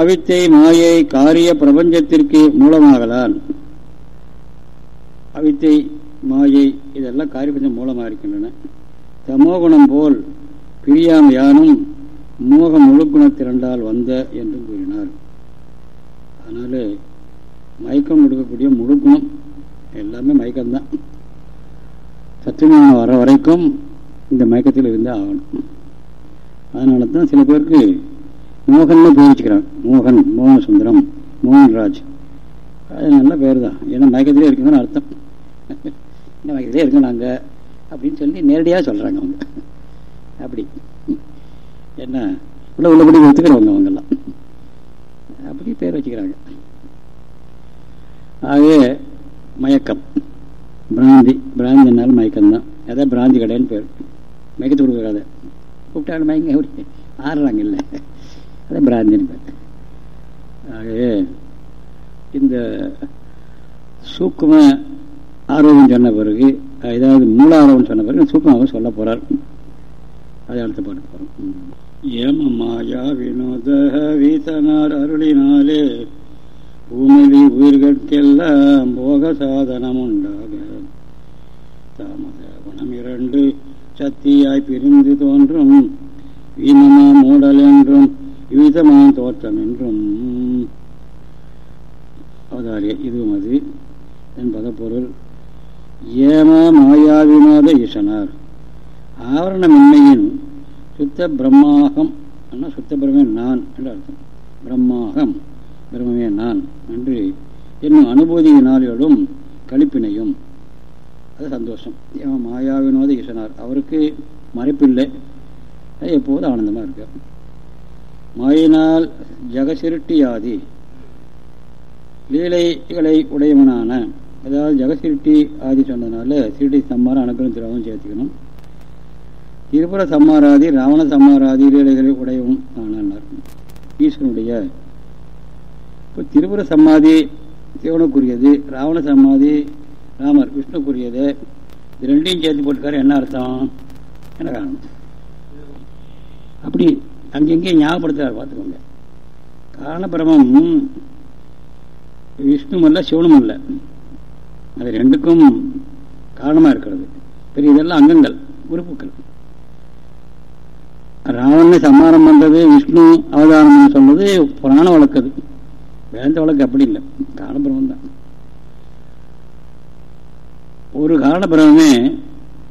அவித்தை மாயை காரிய பிரபஞ்சத்திற்கு மூலமாகலான் அவித்தை மாயை இதெல்லாம் காரியபஞ்சம் மூலமாக இருக்கின்றன. தமோகுணம் போல் பிரியாம யானும் மோகம் முழுக்குணத்திரண்டால் வந்த என்றும் கூறினார். அதனால மயக்கம் கொடுக்கக்கூடிய குணம் எல்லாமே மயக்கம்தான். சத்துவம் வர வரைக்கும் இந்த மயக்கத்தில் இருந்தே ஆகணும். அதனால தான் சில பேருக்கு மோகன்னு பேர் வச்சுக்கிறாங்க. மோகன் மோகன சுந்தரம் மோகன்ராஜ் அது நல்ல பேர் தான். ஏன்னா மயக்கத்திலே இருக்குங்கன்னு அர்த்தம். என்ன மயக்கத்திலே இருக்கோம் நாங்கள் அப்படின்னு சொல்லி நேரடியாக சொல்கிறாங்க அவங்க. அப்படி. என்ன? உள்ள உள்ளபடி ஒத்துக்கிறவங்க அவங்கெல்லாம். அப்படி பேர் வச்சுக்கிறாங்க. ஆகவே மயக்கம். பிராந்தி. பிராந்தினால் மயக்கம்தான். அதான் பிராந்தி கடைன்னு பேர். மயக்கத்து கொடுக்குறாத கூப்பிட்டாலும் மயங்க அப்படி ஆடுறாங்க இல்லை. அதான் பிராந்தின்னு பேர். ஆகவே இந்த சூக்கும ஆரோக்கியம் சொன்ன பிறகு ஏதாவது மூல ஆர்வம் சொன்ன பிறகு சூக்குமாவை சொல்ல போறார். அதை அடுத்த பாட்டு போகிறோம் ஏம மாயா வினோத வீத்தனார் அருளினாலே பூமிலி உயிர்கட்கெல்லாம் போக சாதனம் உண்டாக தாமத குணம் இரண்டு சக்தியாய் பிரிந்து தோன்றும். வீமமா மூடல் என்றும் விவிதமான தோற்றம் என்றும். அவதாரிய இதுவும் அது என்பத பொருள். ஏம மாயாவினோத ஈசனார். ஆவரணமின்மையின் சுத்த பிரம்மாகம் சுத்த பிரம்மன் நான் என்று அர்த்தம். பிரம்மாகம். பிரம்மே நான். என்று என்னும் அனுபூதியினாலும் கழிப்பினையும் அது சந்தோஷம். ஏன் மாயாவினோத ஈசனார் அவருக்கு மறைப்பில்லை. எப்போது ஆனந்தமாக இருக்க. மாயினால் ஜெகசிருட்டியாதி. லீலைகளை உடையவனான. அதாவது ஜெகசிருட்டி ஆதி சொன்னதுனால சிருட்டி சம்மாரம் அனுகிரம் திரவம் சேர்த்துக்கணும். திருபுர சம்மாராதி ராவண சம்மாராதி லீலைகளை உடையவன் ஆனார் ஈஸ்வனுடைய இப்போ திரிபுர சமாதி சிவனுக்குரியது ராவண சமாதி ராமர் விஷ்ணுக்குரியது. இது ரெண்டையும் சேர்த்து போட்டுக்காரு என்ன அர்த்தம்? என்ன காரணம்? அப்படி அங்கெங்கேயும் ஞாபகப்படுத்துறாரு பார்த்துக்கோங்க. காரணபிரமம் விஷ்ணும் அல்ல சிவனும் அல்ல. அது ரெண்டுக்கும் காரணமாக இருக்கிறது. பெரிய இதெல்லாம் அங்கங்கள் உறுப்புகள். ராவணனை சம்மாரம் பண்ணுறது விஷ்ணு அவதாரம் சொன்னது புராண வழக்குது வேந்த வழக்கு அப்படி இல்லை. காரணபிரமம் தான். ஒரு காரணபிரமே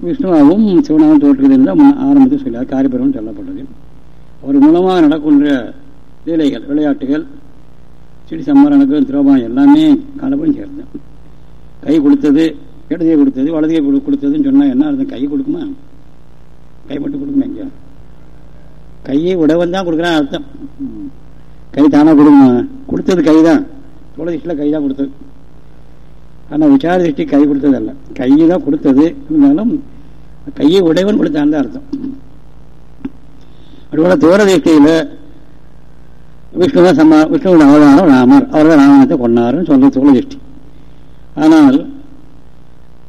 விஷ்ணுவாகவும் சிவனாகவும் தோற்றுகிறது தான் ஆரம்பத்தில் சொல்லியார் காரியபிரமம் சொல்லப்பட்டது. அவர் மூலமாக நடக்கின்ற லீலைகள் விளையாட்டுகள் செடி சம்மரணங்கள் திரோபாயம் எல்லாமே காலபுரம் சேர்ந்தேன் கை கொடுத்தது இடதுகை கொடுத்தது வலதுகை கொடுத்ததுன்னு சொன்னால் என்ன அர்த்தம்? கை கொடுக்குமா? கை மட்டும் கொடுக்குமா எங்கேயா கையை உடவன் தான் கொடுக்குறான் அர்த்தம். கை தானா கொடுக்குமா கொடுத்தது கை தான் துளதிஷ்டில் கை தான் கொடுத்தது. ஆனால் விசார திருஷ்டி கை கொடுத்ததல்ல. கை தான் கொடுத்தது. இருந்தாலும் கையை உடையவன் கொடுத்தான் தான் அர்த்தம். அதுபோல தூர திருஷ்டியில் விஷ்ணு தான் சம்மா விஷ்ணுவோட அவதாரம் ராமர். அவர் தான் ராமனத்தை கொண்டாருன்னு சொல்ற தோழ திருஷ்டி. ஆனால்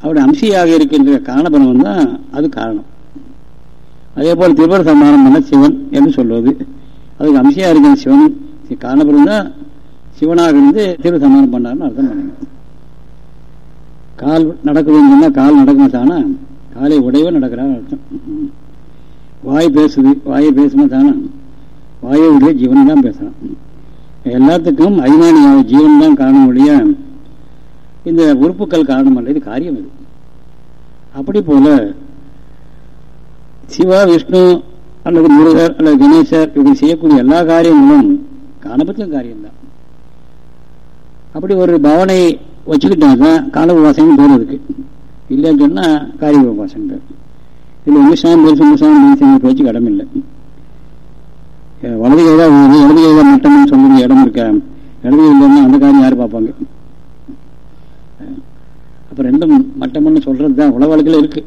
அவருடைய அம்சியாக இருக்கின்ற காரணபலம் தான் அது காரணம். அதே போல் திரிபுர சம்மானம் பண்ண சிவன் என்று சொல்வது. அதுக்கு அம்சியாக இருக்கிற சிவன் காரணபலம் தான் சிவனாக இருந்து திரு சமானம் பண்ணார்னு அர்த்தம் பண்ணுங்க. கால் நடக்குதுன்னு சொன்னால் கால் நடக்க மாட்டானா? காலை உடையவே நடக்கிறான்னு அர்த்தம். வாய் பேசுது வாயை பேசுமா தானா வாயை உடைய ஜீவன் தான் பேசுகிறான் எல்லாத்துக்கும் அபிமானியாக ஜீவன் தான் காரணம் ஒழிய இந்த உறுப்புக்கள் காரணம் அல்ல இது காரியம் இது. அப்படி போல சிவா விஷ்ணு அல்லது முருகர் அல்லது கணேசர் இவங்க செய்யக்கூடிய எல்லா காரியங்களும் காலபத்தியம் காரியம்தான். அப்படி ஒரு பவனை வச்சுக்கிட்டாதான் கால உபாசனம் பேர் இருக்கு. இல்லைன்னு சொன்னால் காரிய உபாசனம் பேர். இல்லை வந்து சாமி பெருசு முசாமி மனுஷன் பேச்சு இடம் இல்லை. வலது கைதான் ஊரு இடது கைதான் மட்டம்னு சொல்லக்கூடிய இடம் இருக்கா? இடது இல்லைன்னா அந்த காரியம் யார் பார்ப்பாங்க? அப்புறம் அப்ப ரெண்டும் மட்டம்னு சொல்றது தான் உலக வழக்கில் இருக்குது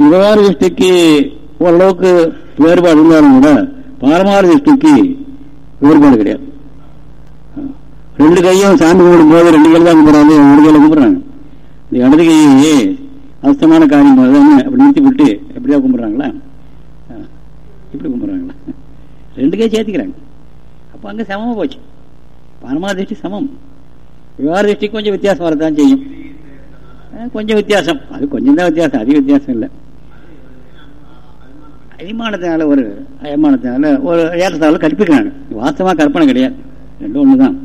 விவகார திருஷ்டிக்கு ஓரளவுக்கு வேறுபாடு இருந்தாலும் கூட பாரமார திருஷ்டிக்கு வேறுபாடு கிடையாது. ரெண்டு கையும் சாமி கும்பிடும் போது ரெண்டு கையில் தான் கும்பிட்றாங்க ஒரு கையில் கும்பிட்றாங்க இந்த இடது கையே அவசரமான காரியம் போது அப்படி நிறுத்தி விட்டு எப்படியா கும்பிட்றாங்களா? இப்படி கும்பிட்றாங்களா? ரெண்டு கையை சேர்த்துக்கிறாங்க. அப்போ அங்கே சமமாக போச்சு. பரமா திருஷ்டி சமம். விவகார திருஷ்டி கொஞ்சம் வித்தியாசம் வரதான் செய்யும். கொஞ்சம் வித்தியாசம். அது கொஞ்சம் தான் வித்தியாசம் அதிக வித்தியாசம் இல்லை. அபிமானத்தினால ஒரு அபிமானத்தினால ஒரு ஏற்றத்தால கற்பிக்கிறாங்க. வாஸ்தவமாக கற்பனை கிடையாது. ரெண்டும் ஒன்று தான்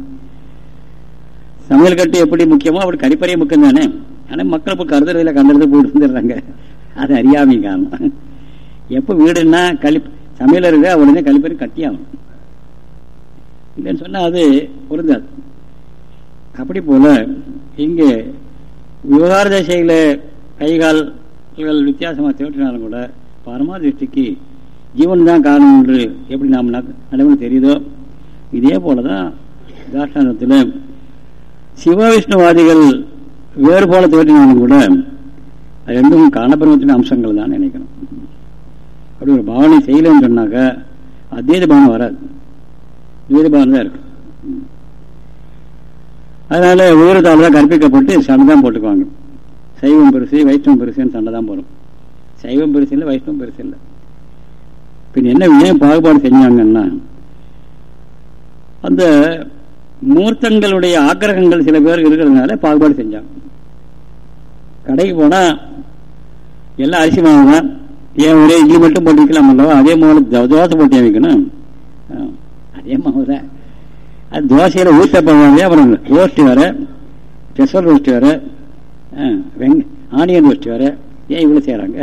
சமையல் கட்டு எப்படி முக்கியமோ அப்படி கழிப்பறையே முக்கியம் தானே ஆனால் மக்கள் இப்போ கருதுறதில் கண்டது போட்டு வந்துடுறாங்க. அது அறியாமை காரணம். எப்போ வீடுன்னா கழி சமையல் இருக்கா உடனே கழிப்பறை கட்டியாகணும். இல்லைன்னு சொன்னால் அது பொருந்தாது. அப்படி போல இங்கே விவகார தசையில் கைகால்கள் வித்தியாசமாக தேட்டினாலும் கூட பரமா திருஷ்டிக்கு ஜீவன் தான் காரணம் என்று எப்படி நாம் நடைமுறை தெரியுதோ? இதே போல தான் தாஷ்டாந்தத்தில் சிவ விஷ்ணுவாதிகள் வேறு போல தோற்றினாலும் கூட அது ரெண்டும் காணபிரமத்தின் அம்சங்கள் தான் நினைக்கணும். அப்படி ஒரு பாவனை செய்யலன்னு சொன்னாக்கா அத்வைத பாவனை வராது. துவைத பாவனை தான் இருக்கும் அதனால உயரத்தால் தான் கற்பிக்கப்பட்டு சண்டை தான் போட்டுக்குவாங்க. சைவம் பெருசு வைஷ்ணவம் பெருசுன்னு சண்டை தான் போடும். சைவம் பெருசு இல்லை வைஷ்ணவம் பெருசு இல்லை. பின் என்ன ஏன் பாகுபாடு செஞ்சாங்கன்னா அந்த மூர்த்தங்களுடைய ஆக்கிரகங்கள் சில பேர் இருக்கிறதுனால பாகுபாடு செஞ்சாங்க. கடைக்கு போனால் எல்லாம் அரிசி மாவு தான் ஏன் ஒரே இட்லி மட்டும் போட்டு வைக்கலாம் அல்லவா அதே மாதிரி தோசை போட்டு ஏன் வைக்கணும் ஆ, அதே மாவு தான் அது தோசையில் ஊத்தப்பம் அப்புறம் ரோஸ்ட்டு வேற ஸ்பெஷல் ரோஸ்ட்டு வேற ஆ, ஆனியன் ரோஸ்ட்டு வேற. ஏன் இவ்வளோ செய்கிறாங்க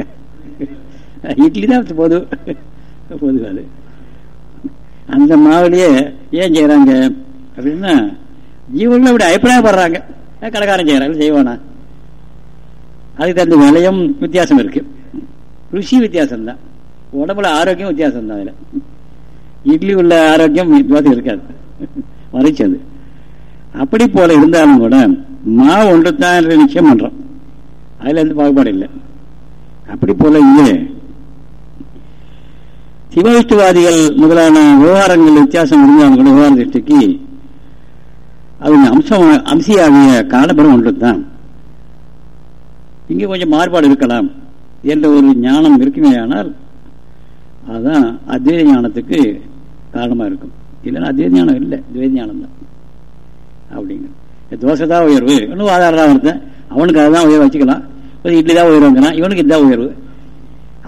இட்லி தான் பொது பொது அது அந்த மாவுலயே ஏன் செய்கிறாங்க அப்படின்னா ஜீவனில் அப்படி அபிப்பிராயப்படுறாங்க. கடைக்காரன் செய்கிறாங்க செய்வானா? அதுக்கு தகுந்த விலையும் வித்தியாசம் இருக்கு. ருசி வித்தியாசம் தான் உடம்புல ஆரோக்கியம் வித்தியாசம் தான் அதில். இட்லி உள்ள ஆரோக்கியம் தோசை இருக்காது. வரைச்சது அப்படி போல இருந்தாலும் கூட மாவு ஒன்று தான் நிச்சயம் பண்றோம். அதுல எந்த பாகுபாடு இல்லை. அப்படி போல இங்கே சிவவிஷ்டுவாதிகள் முதலான விவகாரங்கள் வித்தியாசம் இருந்தாலும் கூட விவகார திருஷ்டிக்கு அவங்க அம்சம் அம்சியாகிய காலபுரம் ஒன்று தான் இங்கே கொஞ்சம் மாறுபாடு இருக்கலாம் என்ற ஒரு ஞானம் இருக்குமே ஆனால் அதுதான் அத்வைத ஞானத்துக்கு காரணமாக இருக்கும். இல்லைன்னா அத்வைத ஞானம் இல்லை. துவைத ஞானம் தான். அப்படிங்கிற தோசை தான் உயர்வு. இன்னும் ஆதாரம் ஒருத்தன் அவனுக்கு அதுதான் உயர்வு வச்சுக்கலாம். ஒரு இட்லி தான் உயர்வுங்கிறான். இவனுக்கு இதுதான் உயர்வு.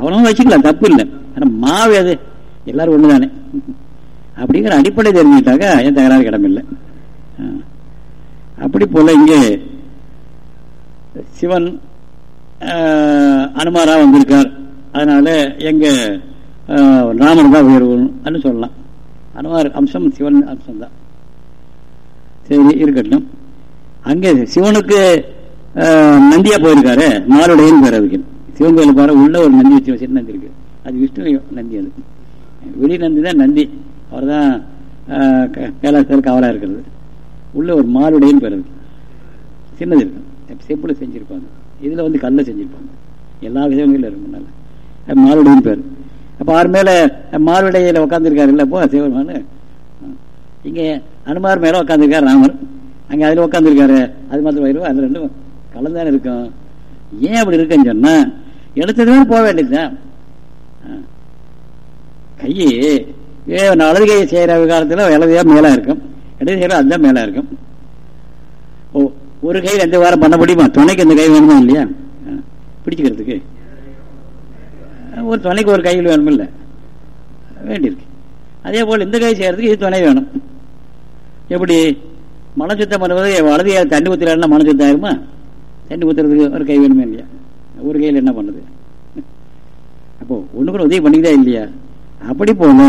அவனும் வச்சுக்கலாம் தப்பு இல்லை. ஆனால் மாவு அது எல்லாரும் ஒன்று தானே அப்படிங்கிற அடிப்படை தெரிஞ்சுக்கிட்டாக்கா என் தகராறு கிடமில்லை அப்படி போல இங்கே சிவன் அனுமாரா வந்திருக்கார். அதனால எங்க ராமன் தான் உயர்வுன்னு சொல்லலாம். அனுமார் அம்சம் சிவன் அம்சம் தான். சரி இருக்கட்டும். அங்கே சிவனுக்கு நந்தியா போயிருக்காரு மாருடையன்னு பேர் அதுக்கு சிவங்கோயில் பாரு உள்ள ஒரு நந்தி வச்சு வச்சு நந்தி இருக்கு. அது விஷ்ணு நந்தி அது. வெளி நந்தி தான் நந்தி. அவர் தான் கைலாசத்தில் காவலா இருக்கிறது. உள்ள ஒரு மாருடையன்னு பேர் இருக்கு சின்னது இருக்கும். செப்புல செஞ்சுருப்பாங்க இதில் வந்து கல்ல செஞ்சுருப்பாங்க. எல்லா விஷயங்களும் இருக்கு முன்னால. மாருடையன்னு பேர். அப்போ ஆறு மேலே மாருடையில உட்காந்துருக்காரு இல்ல போ இங்கே அனுமார் மேலே உட்காந்துருக்காரு ராமர். அங்கே அதில் உட்காந்துருக்காரு அது மாத்திரம் வயிறு அது ரெண்டும் கலந்தானே இருக்கும். ஏன் அப்படி இருக்குன்னு சொன்னால் எடுத்ததுமே போக வேண்டியதுதான் கையை வலது கையை செய்கிற விவகாரத்தில் வலதையாக மேலே இருக்கும். இடது செய்கிற அதுதான் மேலே இருக்கும். ஓ ஒரு கையில் எந்த வாரம் பண்ண முடியுமா? துணைக்கு இந்த கை வேணுமா இல்லையா? பிடிச்சிக்கிறதுக்கு. ஒரு துணைக்கு ஒரு கையில் வேணுமில்ல. வேண்டியிருக்கு. அதே போல் இந்த கை செய்யறதுக்கு இது துணை வேணும். எப்படி? மன சுத்தம் பண்ணுவது வலது தண்ணி ஊற்றுறாருன்னா மன சுத்தம் ஆயிருமா? தண்ணி ஊற்றுறதுக்கு ஒரு கை வேணுமே இல்லையா? ஒரு கையில் என்ன பண்ணுது? அப்போ ஒன்று கூட உதவி பண்ணிக்கிறதா இல்லையா? அப்படி போல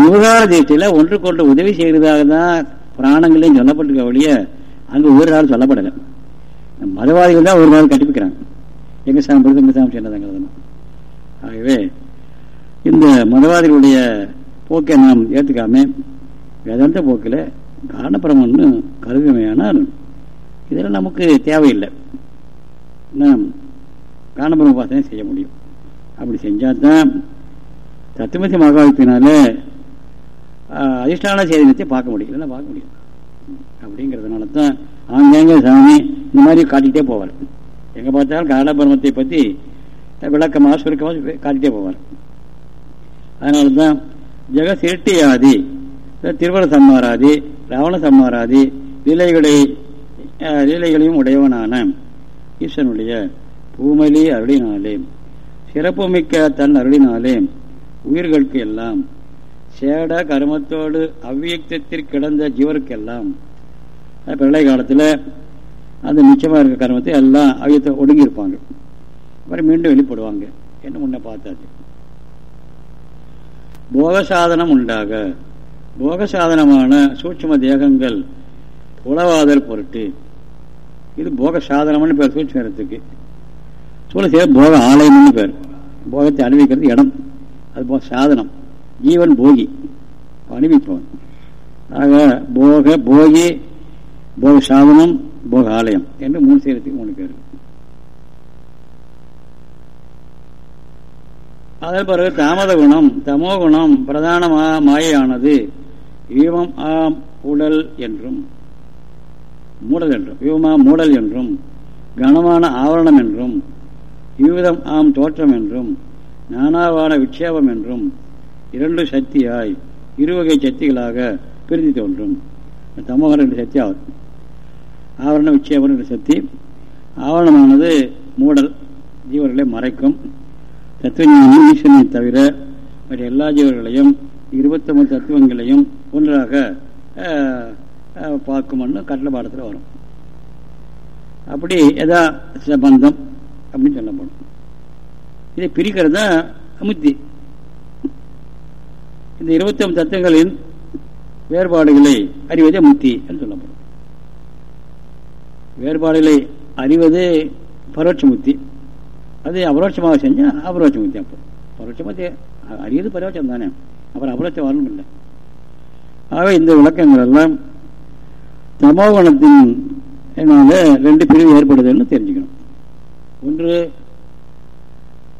விவகார தேசத்தில் ஒன்றுக்கு உதவி செய்கிறதாக தான் பிராணங்களையும் சொல்லப்பட்டிருக்க வழிய அங்கே ஒரு நாள் சொல்லப்படலை. மதவாதிகள் தான் ஒரு நாள் கட்டிப்பிக்கிறாங்க எங்கள் சாமி பொழுது எங்கள் சாமி சொன்னதாங்க ஆகவே இந்த மதவாதிகளுடைய போக்கை நாம் ஏற்றுக்காம வேதாந்த போக்கில் காரணப்பிரமன்னு கருதுமையானால் இதெல்லாம் நமக்கு தேவையில்லை. நாம் காரணபிரம உபாசனை செய்ய முடியும். அப்படி செஞ்சால் தான் தத்துவசி மகாவித்தினால அதிஷ்டான சேதனத்தை பார்க்க முடியும். இல்லைன்னா பார்க்க முடியும். அப்படிங்கிறதுனால தான் ஆங்காங்க சாமி இந்த மாதிரி காட்டிகிட்டே போவார். எங்கே பார்த்தாலும் காரணபிரமத்தை பற்றி விளக்கமாக சுருக்கமாக காட்டிகிட்டே போவார். அதனால தான் ஜெக சிரட்டியாதி திருவர சம்மாராதி ராவண சம்மாராதி லீலைகளை லீலைகளையும் உடையவனான ஈஸ்வனுடைய பூமலி அருளினாலே சிறப்புமிக்க தன் அருளினாலே உயிர்களுக்கு எல்லாம் சேட கருமத்தோடு அவ்வியக்தத்தில் கிடந்த ஜீவருக்கெல்லாம் பிரளய காலத்தில் அந்த மிச்சமாக இருக்க கருமத்தை எல்லாம் அவ்வியத்தை ஒடுங்கியிருப்பாங்க. அப்புறம் மீண்டும் வெளிப்படுவாங்க. என்ன முன்ன பார்த்தாச்சு? போகசாதனம் உண்டாக போகசாதனமான சூட்சம தேகங்கள் உளவாதல் பொருட்டு இது போக சாதனம்னு பேர் சூட்சமத்துக்கு சூழ செய்ய போக ஆலயம்னு பேர். போகத்தை அனுபவிக்கிறது இடம். அது போக சாதனம். ஜீவன் போகி. அனுபவிப்பவன் ஆக போக போகி போக சாதனம் போக ஆலயம் என்று மூணு செய்யறதுக்கு மூணு பேர் அதன் பிறகு தாமத குணம் தமோ குணம் பிரதான மாயானது ஈவம் ஆம் உடல் என்றும் மூடல் என்றும் ஈவமா மூடல் என்றும் கனமான ஆவரணம் என்றும் ஈவிதம் ஆம் தோற்றம் என்றும் நானாவான விட்சேபம் என்றும் இரண்டு சக்தியாய் இருவகை சக்திகளாக பிரிந்து தோன்றும். தமோகம் ரெண்டு சக்தி ஆகும் ஆவரண விட்சேபம் ரெண்டு சக்தி. ஆவரணமானது மூடல் ஜீவர்களை மறைக்கும். தத்துவஞானி ஈஸ்வரனை தவிர மற்ற எல்லா ஜீவர்களையும் இருபத்தொம்பது தத்துவங்களையும் ஒன்றாக பார்க்கும்னு கட்டளை பாடத்தில் வரும். அப்படி எதா சம்பந்தம் அப்படின்னு சொல்லப்படும் இதை பிரிக்கிறது தான் முத்தி இந்த இருபத்தி ஒன்பது தத்துவங்களின் வேறுபாடுகளை அறிவதே முத்தி என்று சொல்லப்படும் வேறுபாடுகளை அறிவது பரோட்ச முத்தி. அது அபரோட்சமாக செஞ்சால் அபரோட்ச முத்தி அப்போ. பரோட்சமாக அறியது பரோட்சம் தானே. அப்புறம் அபரோட்சம் வரணும் இல்லை. ஆகவே இந்த விளக்கங்கள் எல்லாம் தமோகணத்தின் ரெண்டு பிரிவு ஏற்படுதுன்னு தெரிஞ்சுக்கணும். ஒன்று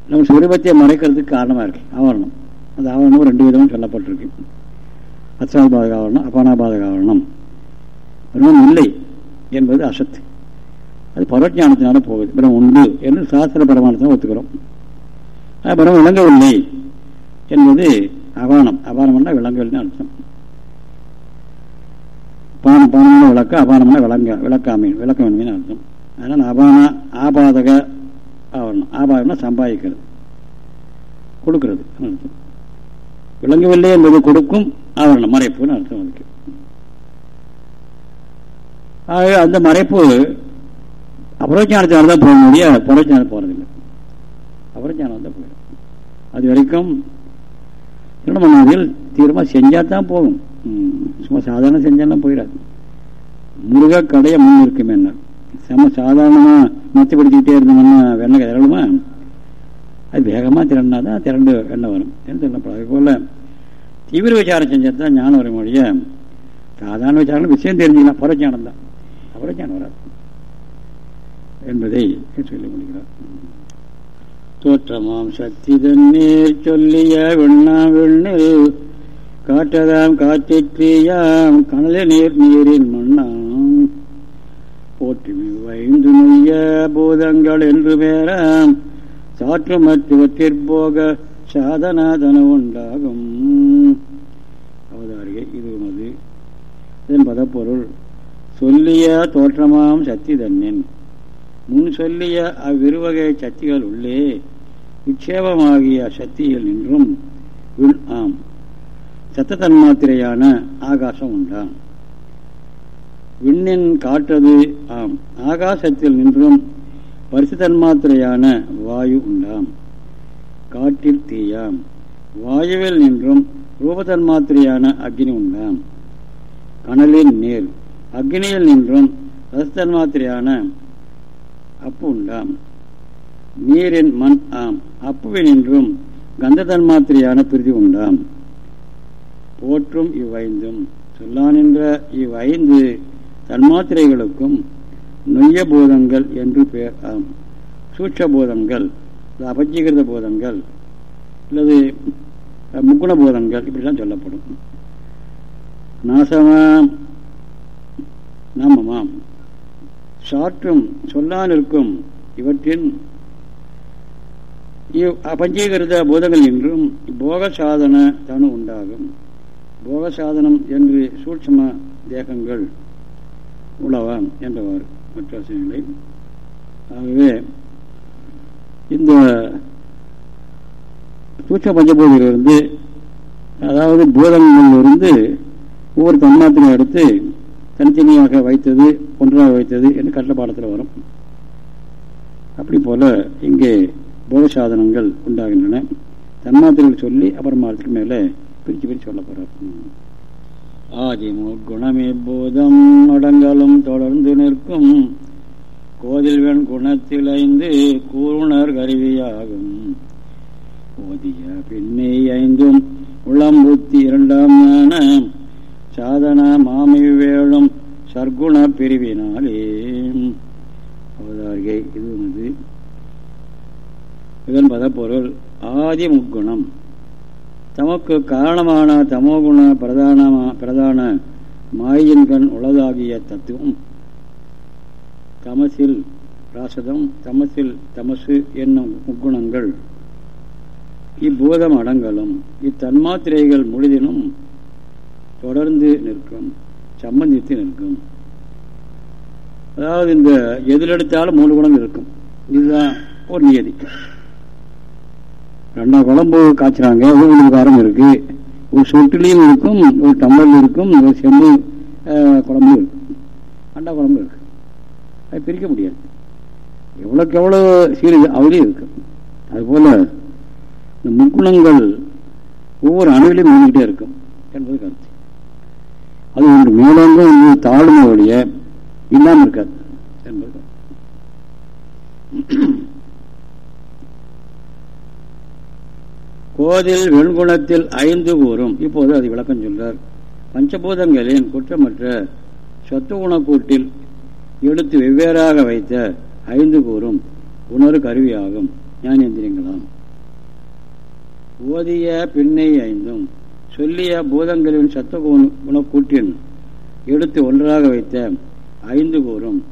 நம்ம சுரூபத்தை மறைக்கிறதுக்கு காரணமாக இருக்கு. ஆவரணம். அந்த ஆவரணம் ரெண்டு விதமும் சொல்லப்பட்டிருக்கு. அச்சாபாதக ஆவரணம் அபானாபாதக ஆவரணம். பிரம்மம் இல்லை என்பது அசத்து. அது பரவஜானத்தினால போகுது. பிரம்மம் உண்டு என்று சாஸ்திர பரமானத்தை ஒத்துக்கிறோம். பிரம்மம் விளங்கவில்லை என்பது அபானம் அபானம்னா விளங்கவில்லை அர்த்தம். பானம் பானம்னா விளக்க அபானம்னா விளங்க விளக்காமை விளக்க வேணுமே அர்த்தம். அதனால் அபான ஆபாதக ஆவரணம். ஆபாதம்னா சம்பாதிக்கிறது. கொடுக்கறது அர்த்தம். விளங்கவில்லை என்பது கொடுக்கும் ஆவரணம். மறைப்புன்னு அர்த்தம் அதுக்கு. ஆகவே அந்த மறைப்பு அபரோஜானத்தினால தான் போக முடியாது புறஜானம் போகிறதில்லை அபரோஜானம் தான் போயிடும். அது வரைக்கும் திருமணத்தில் தீவிரமாக செஞ்சால் தான் போகும். சும்மா சாதாரண செஞ்சாலும் போயிடாது. முருக கடையை முன் இருக்குமே என்ன செம்ம சாதாரணமாக மத்திப்படுத்திக்கிட்டே இருந்தோம்னா வெண்ணெய் திரளுமா அது வேகமாக திரண்டா தான் திரண்டு வெண்ணெய் வரும். என்று சொல்லப்படும் அது போல் தீவிர விசாரம் செஞ்சால் தான் ஞானம் வரும் மொழிய சாதாரண விசாரம் விஷயம் தெரிஞ்சுக்கலாம். புறஞானம் தான். அப்புறம் வராது என்பதை சொல்லி முடிகிறார் தோற்றமாம் சக்தி தண்ணீர் சொல்லிய வெண்ணா வெண்ணில் காற்றதாம் காற்றிற்றியாம் கனல நீர் நீரின் மண்ணாம். போற்றுமை வைந்து நொய்ய பூதங்கள் என்று பேராம் சாற்று மற்றுவற்றிற்போக சாதனாதன உண்டாகும். அவதாரிகை இது உனது இதன் பதப்பொருள் சொல்லிய தோற்றமாம் சக்தி தன்னின். முன் சொல்லிய அவ்விருவகை சக்திகள் உள்ளே விட்சேபமாகிய சக்தியில் நின்றும் ஆம். சத்த தன்மாத்திரையான ஆகாசம் உண்டாம். விண்ணின் காற்றது ஆம் ஆகாசத்தில் நின்றும் பரிசு தன்மாத்திரையான வாயு உண்டாம். காற்றில் தீயாம் வாயுவில் நின்றும் ரூபதன்மாத்திரையான அக்னி உண்டாம். கனலின் நீர் அக்னியில் நின்றும் ரசத்தன்மாத்திரையான அப்பு உண்டாம். நீரின் மண் ஆம் அப்புவினின்றும் கந்த தன்மாத்திரையான பிரிதி உண்டாம். போற்றும் இவ்வைந்தும் சொல்லானின்ற இவ்வைந்து தன்மாத்திரைகளுக்கும் நொய்ய போதங்கள் என்று பெயர் ஆம் சூட்ச போதங்கள் அபஜீகிருத பூதங்கள் அல்லது முக்குண போதங்கள் இப்படிலாம் சொல்லப்படும். நாசமாம் நாமமாம் சாற்றும் சொல்லானிருக்கும் இவற்றின் அபஞ்சீகிருத போதங்கள் என்றும் போக சாதன தனு உண்டாகும். போக சாதனம் என்று சூட்சம தேகங்கள் உளவாம் என்றவாறு மற்ற வசனங்களை ஆகவே இந்த சூட்ச பஞ்சபூதிலிருந்து அதாவது பூதங்களிலிருந்து ஒவ்வொரு தன்மாத்திரையும் எடுத்து தனித்தனியாக வைத்தது ஒன்றாக வைத்தது என்று கட்ட பாடத்தில் வரும். அப்படி போல இங்கே போத சாதனங்கள் உண்டாகின்றன. தன்மாத்திரைகள் சொல்லி அப்புறமாத்துக்கு மேலே பிரித்து பிரித்து சொல்ல போறார் ஆதிமு குணமே போதம் அடங்கலும் தொடர்ந்து நிற்கும். கோதில்வன் குணத்தில் ஐந்து கூறுணர் கருவியாகும். ஓதிய பின்னே ஐந்தும் உளம்புத்தி இரண்டாம் ஞான சாதன மாமி வேளும் சர்க்குண பிரிவினாலே. அவதாரிகை இது வந்து இதன் பதப்பொருள் ஆதி முக்குணம் தமக்கு காரணமான தமோகுண பிரதானமா பிரதான மாயின்கண் உளதாகிய தத்துவம். தமசில் ராசதம் தமசில் தமசு என்னும் முக்குணங்கள். இப்பூதம் அடங்கலும் இத்தன்மாத்திரைகள் முழுதினும் தொடர்ந்து நிற்கும் சம்பந்தித்து நிற்கும். அதாவது இந்த எதிலெடுத்தாலும் மூணு குணம் இருக்கும். இதுதான் ஒரு நியதி. ரெண்டா குழம்பு காய்ச்சிறாங்க. ஒரு காரம் இருக்கு. ஒரு சொட்டுலையும் இருக்கும் ஒரு டம்ளர் இருக்கும் ஒரு செம்பு குழம்பும் இருக்கும் அண்டா குழம்பு இருக்கு. அது பிரிக்க முடியாது. எவ்வளோக்கு எவ்வளோ சீரு அவளையும் இருக்கு. அதுபோல இந்த முக்குணங்கள் ஒவ்வொரு அணுவிலையும் இருந்துகிட்டே இருக்கும் என்பது கருத்து. அது ஒன்று மேலோங்க ஒன்று தாழ்மை இல்லாமல் இருக்காது என்பது கோதில் வெண்குணத்தில் ஐந்து கூறும். இப்போது அது விளக்கம் சொல்றார். பஞ்சபூதங்களின் குற்றமற்ற சத்து குணக்கூட்டில் எடுத்து வெவ்வேறாக வைத்த ஐந்து கூறும். உணர் கருவியாகும். ஞானேந்திரியங்களாம் ஓதிய பின்னை ஐந்தும் சொல்லிய பூதங்களின் சத்த குணக்கூட்டின் எடுத்து ஒன்றாக வைத்த ஐந்து கூறும்.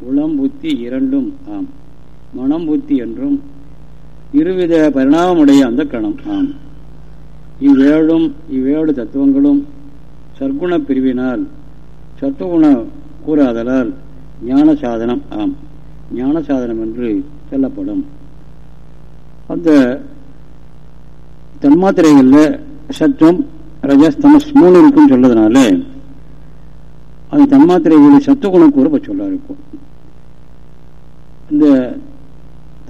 உளம் புத்தி இரண்டும் ஆம். மனம் புத்தி என்றும் இருவித பரிணாமமுடைய அந்த கணம். ஆம். இவ்வேழும் இவ்வேழு தத்துவங்களும் சர்க்குண பிரிவினால் சத்துவகுண கூறாதலால் ஞான சாதனம் ஆம். ஞான சாதனம் என்று சொல்லப்படும். அந்த தன்மாத்திரைகளில் சத்துவம் ரஜஸ்தமஸ் மூணு இருக்குன்னு சொல்றதுனால அந்த தன்மாத்திரைகளில் சத்துவகுணம் கூற சொல்ல இருக்கும் இந்த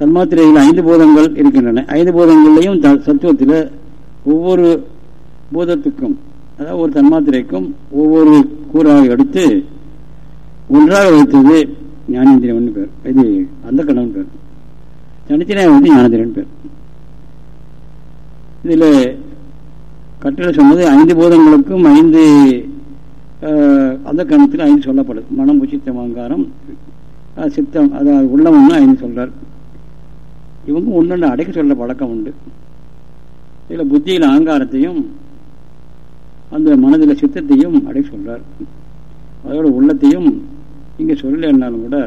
தன்மாத்திரையில் ஐந்து பூதங்கள் இருக்கின்றன. ஐந்து பூதங்கள்லையும் சத்துவத்தில் ஒவ்வொரு பூதத்துக்கும் அதாவது ஒரு தன்மாத்திரைக்கும் ஒவ்வொரு கூறாக எடுத்து ஒன்றாக வைத்தது ஞானேந்திரன் பேர். இது அந்த கணவன் பேர். தனித்தனியாக வந்து ஞானேந்திரன் பேர். இதில் கட்டளை சொன்னது ஐந்து பூதங்களுக்கும் ஐந்து அந்த கணத்தில் ஐந்து சொல்லப்படுது. மனம் உச்சித்தம் அங்காரம் சித்தம் அதாவது உள்ளவன்னு ஐந்து சொல்றார். இவங்க ஒன்று அடைக்க சொல்ல பழக்கம் உண்டு. இதில் புத்தியில் அகங்காரத்தையும் அந்த மனதில் சித்தத்தையும் அடை சொல்றார். அதோட உள்ளத்தையும் இங்கே சொல்லலைன்னாலும் கூட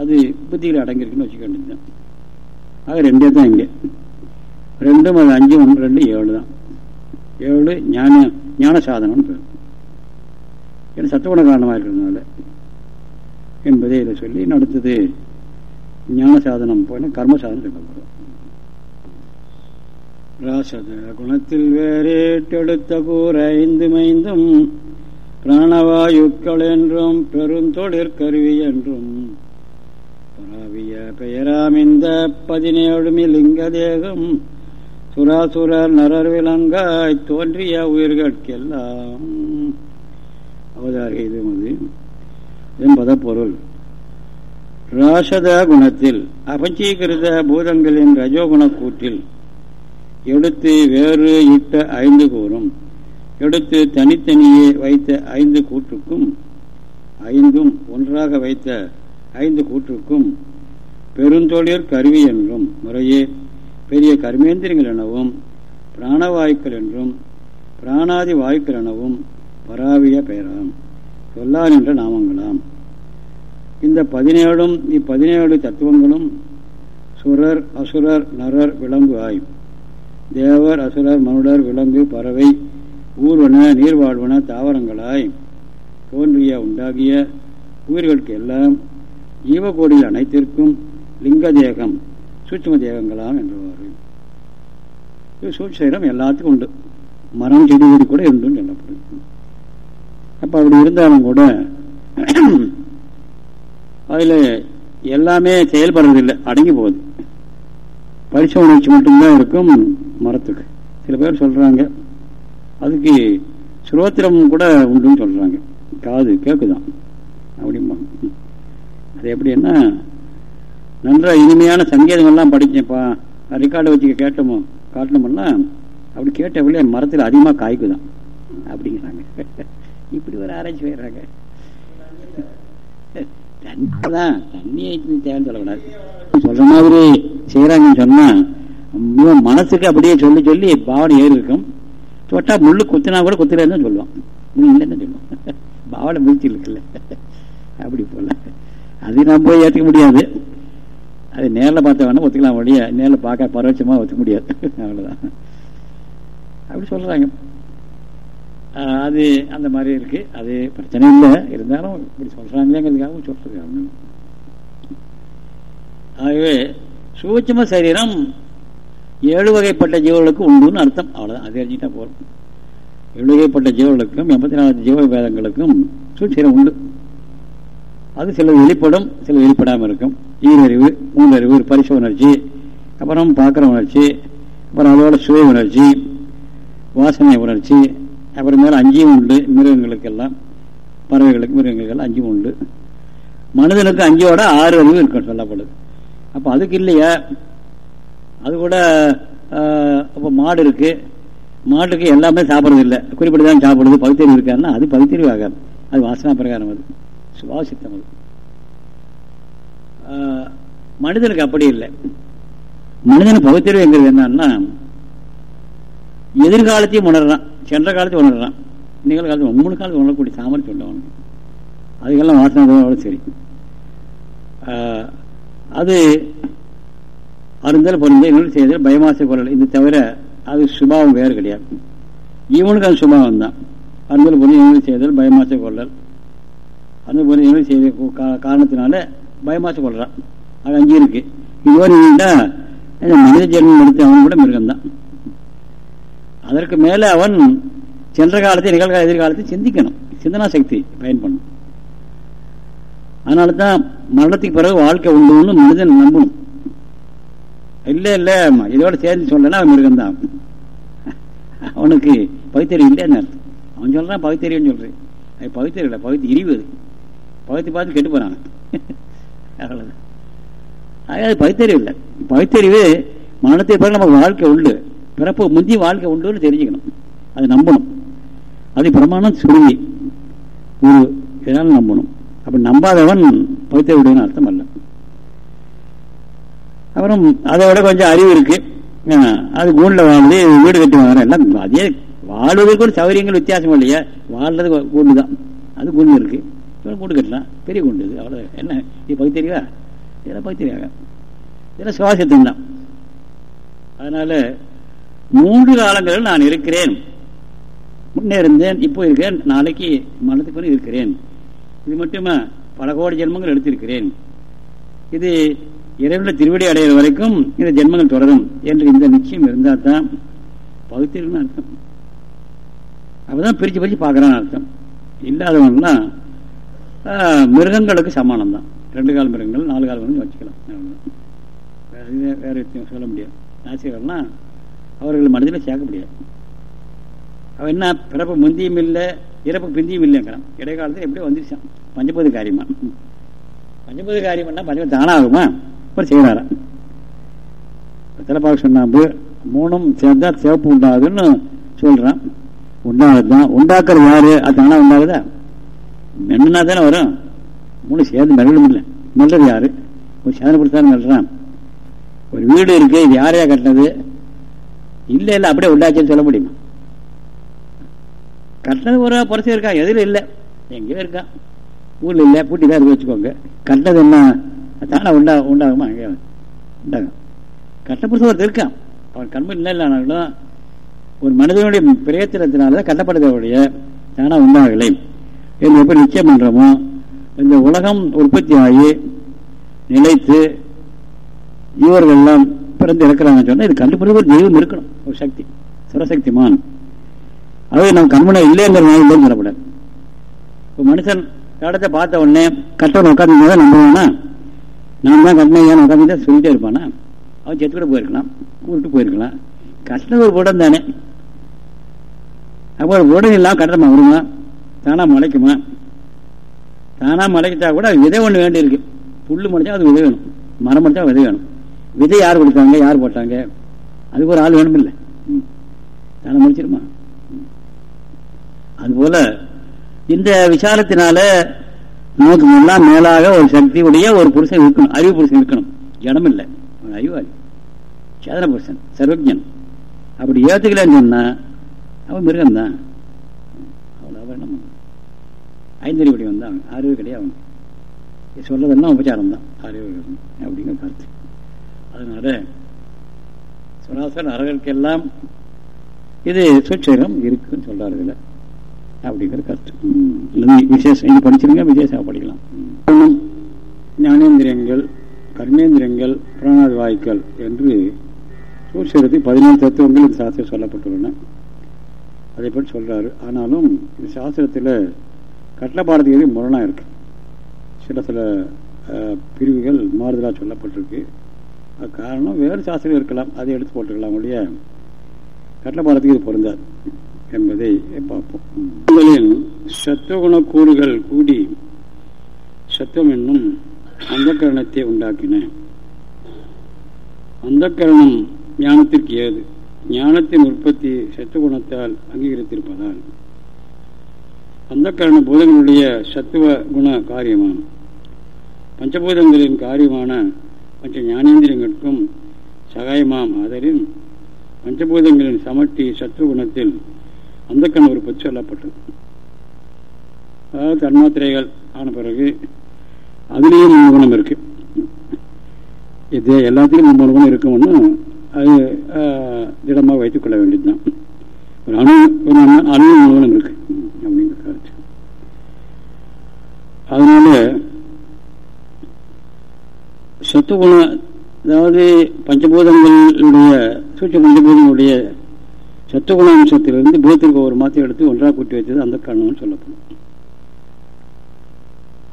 அது புத்தியில் அடங்கியிருக்குன்னு வச்சுக்க வேண்டியதுதான் ஆக ரெண்டே தான் இங்கே. ரெண்டும் அது அஞ்சு ஒன்று ரெண்டு ஏழு தான். ஏழு ஞான ஞான சாதனம்னு பேர். ஏன்னா சத்துவண காரணமாக இருக்கிறதுனால என்பதை இதை சொல்லி நடத்தது. ஞான சாதனம் போன கர்ம சாதனம் சொல்லப்படும் ராசத குணத்தில் வேறேட்டெடுத்த கூற ஐந்து மைந்தும் பிராணவாயுக்கள் என்றும் பெருந்தொழிற்கருவி என்றும் பராவிய பெயராமிந்த பதினேழு லிங்க தேகம் சுராசுரர் நரர் விலங்காய் தோன்றிய உயிர்கட்கெல்லாம். அவதாரிகை இது என்பத பொருள். ராசத குணத்தில் அபஞ்சீகிருத பூதங்களின் ரஜோகுண கூற்றில் எடுத்து வேறு இட்ட ஐந்து கூறும் எடுத்து தனித்தனியே வைத்த ஐந்து கூற்றுக்கும் ஐந்தும் ஒன்றாக வைத்த ஐந்து கூற்றுக்கும் பெருந்தொழிற் கருவி என்றும் முறையே பெரிய கர்மேந்திரங்கள் எனவும் பிராணவாயுக்கள் என்றும் பிராணாதி வாயுக்கள் எனவும் பராவிய பெயராம். சொல்லான் என்ற நாமங்களாம். இந்த பதினேழும் இப்பதினேழு தத்துவங்களும் சுரர் அசுரர் நரர் விலங்கு ஆய் தேவர் அசுரர் மனுடர் விலங்கு பறவை ஊர்வன நீர்வாழ்வன தாவரங்களாய் தோன்றிய உண்டாகிய உயிர்களுக்கு எல்லாம் ஜீவகோடியில் அனைத்திற்கும் லிங்க தேகம் சூட்சம தேகங்களாம் என்றவாறு. இது சூட்சம் எல்லாத்துக்கும் உண்டு. மரம் செடி கூட உண்டுன்னு சொல்லப்படும். அப்போ அப்படி இருந்தாலும் கூட அதில் எல்லாமே செயல்படுறதில்லை. அடங்கி போகுது. பரிச உணர்ச்சி மட்டும்தான் இருக்கும் மரத்துக்கு. சில பேர் சொல்கிறாங்க அதுக்கு சுரோத்திரம் கூட உண்டுன்னு சொல்கிறாங்க காது கேட்குதான் அப்படிம்பாங்க. அது எப்படின்னா நன்ற இனிமையான சங்கீதங்கள்லாம் படிச்சேன்ப்பா. ரெக்கார்டை வச்சு கேட்டோமோ காட்டணுமெல்லாம் அப்படி கேட்டவங்களே மரத்தில் அதிகமாக காய்க்குதான். அப்படிங்கிறாங்க. இப்படி ஒரு ஆராய்ச்சி செய்கிறாங்க தான் தண்ணியை தேவைன்னு சொல்லக்கூடாது. சொல்ற மாதிரி செய்யறாங்கன்னு சொன்னா மனசுக்கு அப்படியே சொல்லி சொல்லி பாவனை ஏறி இருக்கும் தொட்டா முள்ளு குத்தினா கூட குத்துலன்னு சொல்லுவான் முள்ளு இல்லைன்னு சொல்லுவான் பாவனை முயற்சி இருக்குல்ல. அப்படி போல. அது நம்ம போய் ஏற்றுக்க முடியாது. அது நேரில் பார்த்த வேணா ஒத்துக்கலாம் ஒழிய நேரில் பார்க்க பரவச்சமாக ஒத்துக்க முடியாது. அவ்வளோதான் அப்படி சொல்கிறாங்க அது அந்த மாதிரி இருக்கு. அது பிரச்சனை இல்லை. இருந்தாலும் இப்படி சொல்றாங்களேங்கிறதுக்காக சொல்றாங்க. ஆகவே சூட்சம சரீரம் ஏழு வகைப்பட்ட ஜீவர்களுக்கு உண்டுன்னு அர்த்தம். அவ்வளோதான் அது அறிஞ்சிட்டா போறோம் ஏழு வகைப்பட்ட ஜீவர்களுக்கும் எண்பத்தி நாலு ஜீவ வேதங்களுக்கும் சூட்சரம் உண்டு. அது சில வெளிப்படும் சில வெளிப்படாமல் இருக்கும். ஈரறிவு மூன்றறிவு பரிசு உணர்ச்சி அப்புறம் பார்க்குற உணர்ச்சி அப்புறம் அதோட சுவை உணர்ச்சி வாசனை உணர்ச்சி அப்புறமேல அஞ்சியும் உண்டு மிருகங்களுக்கெல்லாம். பறவைகளுக்கு மிருகங்களுக்கெல்லாம் அஞ்சும் உண்டு. மனிதனுக்கு அஞ்சோட ஆறு அறிவு இருக்கும் சொல்லப்படுது. அப்போ அதுக்கு இல்லையா? அது கூட அப்போ மாடு இருக்கு. மாட்டுக்கு எல்லாமே சாப்பிட்றது இல்லை. குறிப்பிட்டு தான் சாப்பிடுது. பகுத்தறிவு இருக்காருன்னா அது பகுத்தறிவு ஆகாது அது வாசனா பிரகாரம் அது. சுவாசித்தம் அது. மனிதனுக்கு அப்படி இல்லை. மனிதனுக்கு பகுத்தறிவுங்கிறது என்னன்னா எதிர்காலத்தையும் உணர்றான். சென்ற காலத்தையும் உணர்றான் நிகழ்காலத்தில் மூணு காலத்தில் உணரக்கூடிய சாமர்த்தியம் உண்டு அவனுக்கு அதுக்கெல்லாம் வாசனை சரி. அது அருந்தல் பொருந்த இன்னொரு செய்தல் பயமாசை பொருள். இது தவிர அது சுபாவம் வேறு கிடையாது. இவனுக்கு அது சுபாவம் தான் அருந்தல் பொருள் இன்னொரு செய்தல் பயமாசை கொள்ளல் அந்த பொருள் இன்னொரு செய்த காரணத்தினால பயமாசை கொள்றான் அது அங்கே இருக்கு. இதுவரை மனித ஜென்மம் எடுத்து அவன் கூட மிருகம்தான். அதற்கு மேல அவன் சென்ற காலத்தை நிகழ்கால எதிர்காலத்தை சிந்திக்கணும். சிந்தனா சக்தி பயன்படணும். அதனால தான் மரணத்துக்கு பிறகு வாழ்க்கை உண்டுன்னு மனிதன் நம்பணும். இல்லை இல்லை இதோட சேர்ந்து சொல்லனா அவன் மிருகம்தான். அவனுக்கு பகுத்தறிவு இல்லைன்னு அர்த்தம். அவன் சொல்றான் பகுத்தறிவுன்னு சொல்றேன். அது பகுத்தறிவு இல்லை பகுத்து இரிவு அது. பகுத்து பார்த்து கெட்டு போறான். அவ்வளவுதான். அது பகுத்தறிவு இல்லை. பகுத்தறிவு மரணத்தை பிறகு நமக்கு வாழ்க்கை உண்டு. பிறப்பு முந்தி வாழ்க்கை உண்டுன்னு தெரிஞ்சுக்கணும். அதை நம்பணும். அது பிரமாணம் சுருங்கி ஒரு இதனால் நம்பணும். அப்படி நம்பாதவன் பகுத்த விடுன்னு அர்த்தம் அல்ல. அப்புறம் அதை விட கொஞ்சம் அறிவு இருக்கு. அது கூண்டில் வாழ்ந்து வீடு கட்டி வாங்குற எல்லாம் அதே வாழ்வதற்கு ஒரு சௌகரியங்கள் வித்தியாசம் இல்லையா? வாழ்றது கூண்டு தான் அது கூண்டு இருக்கு. கூண்டு கட்டலாம். பெரிய கூண்டு இது. அவ்வளோ என்ன? இது பகுத்தறிவா இதெல்லாம் பகுத்தறிவாங்க இதெல்லாம் சுவாசத்தம் தான் அதனால மூன்று காலங்களில் நான் இருக்கிறேன். முன்னே இருந்தேன் இப்போ இருக்கேன் நாளைக்கு மனத்துக்கு இருக்கிறேன். இது மட்டுமா பல கோடி ஜென்மங்கள் எடுத்திருக்கிறேன். இது இறைவன திருவடி அடைகிற வரைக்கும் இந்த ஜென்மங்கள் தொடரும் என்று இந்த நிச்சயம் இருந்தால் தான் பகுத்திருக்குன்னு அர்த்தம். அப்பதான் பிரிச்சு பிரிச்சு பார்க்கறான்னு அர்த்தம். இல்லாதவன்லாம் மிருகங்களுக்கு சமானம் தான் ரெண்டு கால மிருகங்கள் நாலு கால மிருகங்கள் வச்சுக்கலாம். வேற வேற சொல்ல முடியாது. ஆசிரியர்கள்லாம் அவர்கள் மனதில் சேர்க்க முடியாது. அவன் என்ன பிறப்பு முந்தியும் இல்லை இறப்பு பிந்தியும் இல்லைங்கிறான். இடைக்காலத்தில் எப்படி வந்துருச்சான். பஞ்சபோது காரியமா? பஞ்சபோது காரியம்னா பஞ்சபோது தானாகுமா? அப்புறம் செய்யறாரா பார்க்க சொன்னாம்பு மூணும் சேர்ந்தா சிவப்பு உண்டாகுதுன்னு சொல்றான். உண்டாகுதுதான். உண்டாக்குறது யாரு? அது தானா உண்டாகுதா? மென்னா தானே வரும். மூணு சேர்ந்து மெல்லும் இல்லை. மெல்றது யாரு? ஒரு சேதனை கொடுத்தாரு மெல்றான். ஒரு வீடு இருக்கு இது யாரையா கட்டினது? இல்லை இல்லை அப்படியே உண்டாச்சுன்னு சொல்ல முடியுமா? கட்டினது ஒரு புரட்சி இருக்கா? எதில் இல்லை. எங்கேயோ இருக்கா. ஊரில் இல்லை பூட்டி தான் இருக்கு வச்சுக்கோங்க. கட்டினது என்ன? தானே உண்டா உண்டாகுமா? அங்கே உண்டாகும். கட்ட ஒருத்தர் இருக்கான் அவன் கண்மை இல்லை இல்லைனாலும் ஒரு மனிதனுடைய பிரயத்தனத்தினால தான் கட்டப்படுறதுடைய தானா உண்டாகலை. என்று எப்படி நிச்சயம் பண்ணுறோமோ இந்த உலகம் உற்பத்தி ஆகி நிலைத்து இவர்கள் எல்லாம் பிறந்து இருக்கிறாங்கன்னு சொன்னால் இது கண்டுபிடிக்க ஒரு தெய்வம் இருக்கணும். ஒரு சக்தி. சிவசக்திமான் அதாவது நம்ம கண்மனை இல்லைங்கிறதுனால இல்லைன்னு சொல்லக்கூடாது இப்போ மனுஷன் இடத்தை பார்த்த உடனே கட்டணம் உட்காந்து தான் நம்புவானா? நான் தான் கட்டின ஏன் உட்காந்து சொல்லிட்டே இருப்பானா? அவன் செத்து கூட போயிருக்கலாம். கூப்பிட்டு போயிருக்கலாம். கஷ்டம் ஒரு உடம் தானே அப்போ உடனே இல்லாமல் கட்டணமாக வருமா? தானாக முளைக்குமா தானா முளைக்கிட்டா கூட விதை ஒன்று வேண்டி இருக்கு புல்லு முளைச்சா அது விதை வேணும். மரம் முளைச்சா விதை வேணும். விதை யார் கொடுத்தாங்க யார் போட்டாங்க? அதுக்கு ஒரு ஆள் வேணும் இல்லை தானே முடிச்சிருமா? அதுபோல இந்த விசாலத்தினால நமக்கு முன்னால் மேலாக ஒரு சக்தியுடைய ஒரு புருஷன் இருக்கணும் அறிவு புருஷன் இருக்கணும். இடம் இல்லை அறிவாளி. சேதன புருஷன் சர்வஜன். அப்படி ஏத்துக்கலன்னு சொன்னா அவன் மிருகம் தான் அவ்வளோ என்ன ஐந்தறிவுடி வந்தான் அறிவு கிடையாது அவன் சொல்லதெல்லாம் உபச்சாரம் தான் அறிவு அப்படிங்கிற கருத்து. அதனால சுராசன் அறர்களுக்கெல்லாம் இது சுச்சரம் இருக்குன்னு சொல்றாரு அப்படிங்கிற கருத்து. விசேஷம் இது படிச்சிருங்க விசேஷம் படிக்கலாம். ஞானேந்திரியங்கள் கர்மேந்திரியங்கள் பிராணாதி வாய்க்கள் என்று சூழ்ச்சிரத்தில் பதினேழு தத்துவங்கள் இந்த சாஸ்திரம் சொல்லப்பட்டுள்ளன. அதை பற்றி சொல்றாரு. ஆனாலும் இந்த சாஸ்திரத்தில் கட்டளை முரணாக முரணா இருக்கு. சில சில பிரிவுகள் மாறுதலாக சொல்லப்பட்டிருக்கு. காரணம் வேறு சாஸ்திரம் இருக்கலாம். அதை எடுத்து போட்டுக்கலாம் ஒழிய கட்டப்பாடத்துக்கு இது பொருந்தாது என்பதை பார்ப்போம். முதலில் சத்துவகுண கூறுகள் கூடி சத்துவம் என்னும் அந்த கரணத்தை உண்டாக்கின. அந்த கரணம் ஞானத்திற்கு ஏது? ஞானத்தின் உற்பத்தி சத்துவகுணத்தால் அங்கீகரித்திருப்பதால். அந்த கரண பூதங்களுடைய சத்துவ குண காரியமான பஞ்சபூதங்களின் காரியமான மற்ற ஞானேந்திரியங்களுக்கும் சகாயமாம். ஆதரின் பஞ்சபூதங்களின் சமட்டி சத்துவகுணத்தில் அந்த கண் உற்பத்தி சொல்லப்பட்டது அதாவது தன்மாத்திரைகள் ஆன பிறகு அதுலேயும் மூணு குணம் இருக்கு. இது எல்லாத்துலேயும் மூணு குணம் இருக்கும்னு அது திடமாக வைத்துக் கொள்ள வேண்டியதுதான். ஒரு அணு ஒரு அணு மூணு குணம் இருக்கு. அப்படிங்கிற கருத்து அதனால சத்துகுணம் அதாவது பஞ்சபூதங்களுடைய சூட்ச பஞ்சபூதங்களுடைய சத்துகுண அம்சத்திலிருந்து பூத்திற்கு ஒரு மாத்திரை எடுத்து ஒன்றாக கூட்டி வைத்தது அந்த கண்ணம்னு சொல்லப்படும்.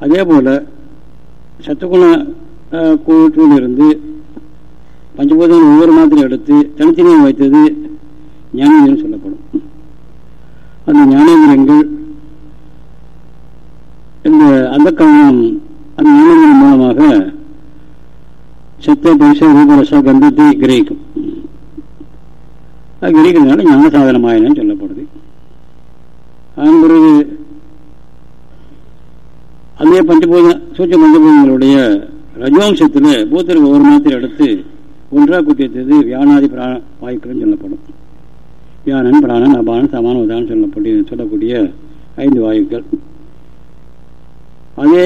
அதே போல சத்துகுண கூட்டிலிருந்து பஞ்சபூதங்கள் ஒவ்வொரு மாத்திரை எடுத்து தனித்தனியாக வைத்தது ஞானேந்திரம் சொல்லப்படும். அந்த ஞானேந்திரங்கள் இந்த அந்த காரணம் அந்த ஞானேந்திரம் மூலமாக சித்த பரிச ரூபரச கந்தத்தை கிரகிக்கும் அது கிரகிக்கிறதுனால ஞான சாதனமாயினு சொல்லப்படுது. அதன் பிறகு அதே பஞ்சபூத சூச்ச பஞ்சபூதங்களுடைய ரஜவம்சத்தில் பூத்திற்கு ஒரு மாதத்தில் எடுத்து ஒன்றாக குத்தியது வியானாதி பிராண வாயுக்கள்னு சொல்லப்படும். வியானன் பிராணன் அபானன் சமான உதாரணம் சொல்லப்பட்டு சொல்லக்கூடிய ஐந்து வாயுக்கள். அதே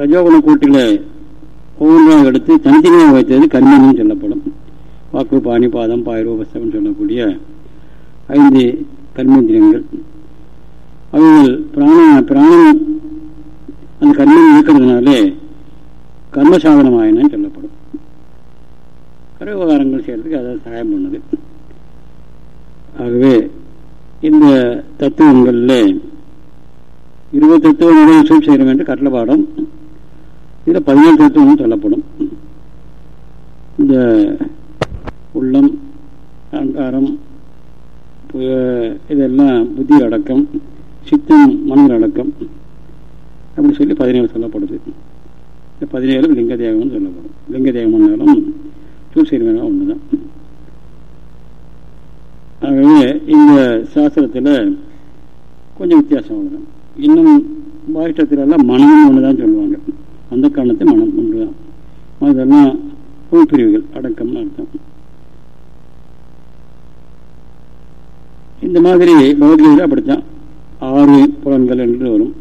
ரஜோகுண கூட்டில் ஒவ்வொன்றாக எடுத்து தனித்தனியாக வைத்தது கர்மனும் சொல்லப்படும். வாக்கு பாணி பாதம் பாயிரூபஸ்தம் சொல்லக்கூடிய ஐந்து கர்மேந்திரியங்கள். அவைகள் பிராண பிராணம் அந்த கர்மம் இருக்கிறதுனாலே கர்ம சாதனமாயினு சொல்லப்படும். கர விவகாரங்கள் செய்யறதுக்கு அதை சகாயம் பண்ணுது. ஆகவே இந்த தத்துவங்களில் இருபது தத்துவங்களை சூப் செய்கிறோம் என்று கட்டளை பாடம் இதில் பதினேழு தத்துவம் சொல்லப்படும். இந்த உள்ளம் அகங்காரம் இதெல்லாம் புத்தி அடக்கம் சித்தம் மனதில் அடக்கம் அப்படின்னு சொல்லி பதினேழு சொல்லப்படுது. இந்த பதினேழும் லிங்க தேகம்னு சொல்லப்படும். லிங்க தேகம்னாலும் சூசீர்மேனா ஒன்று தான் ஆகவே இந்த சாஸ்திரத்தில் கொஞ்சம் வித்தியாசம் அவ்வளோதான் இன்னும் பாயிஷ்டத்திலெல்லாம் மனம் ஒன்று தான் சொல்லுவாங்க. அந்த காரணத்தை மனம் ஒன்றுதான் அதெல்லாம் பிரிவுகள் அடக்கம் அர்த்தம் இந்த மாதிரி பகவத்கீதையில் அப்படித்தான் ஆறு புலன்கள் என்று வரும்.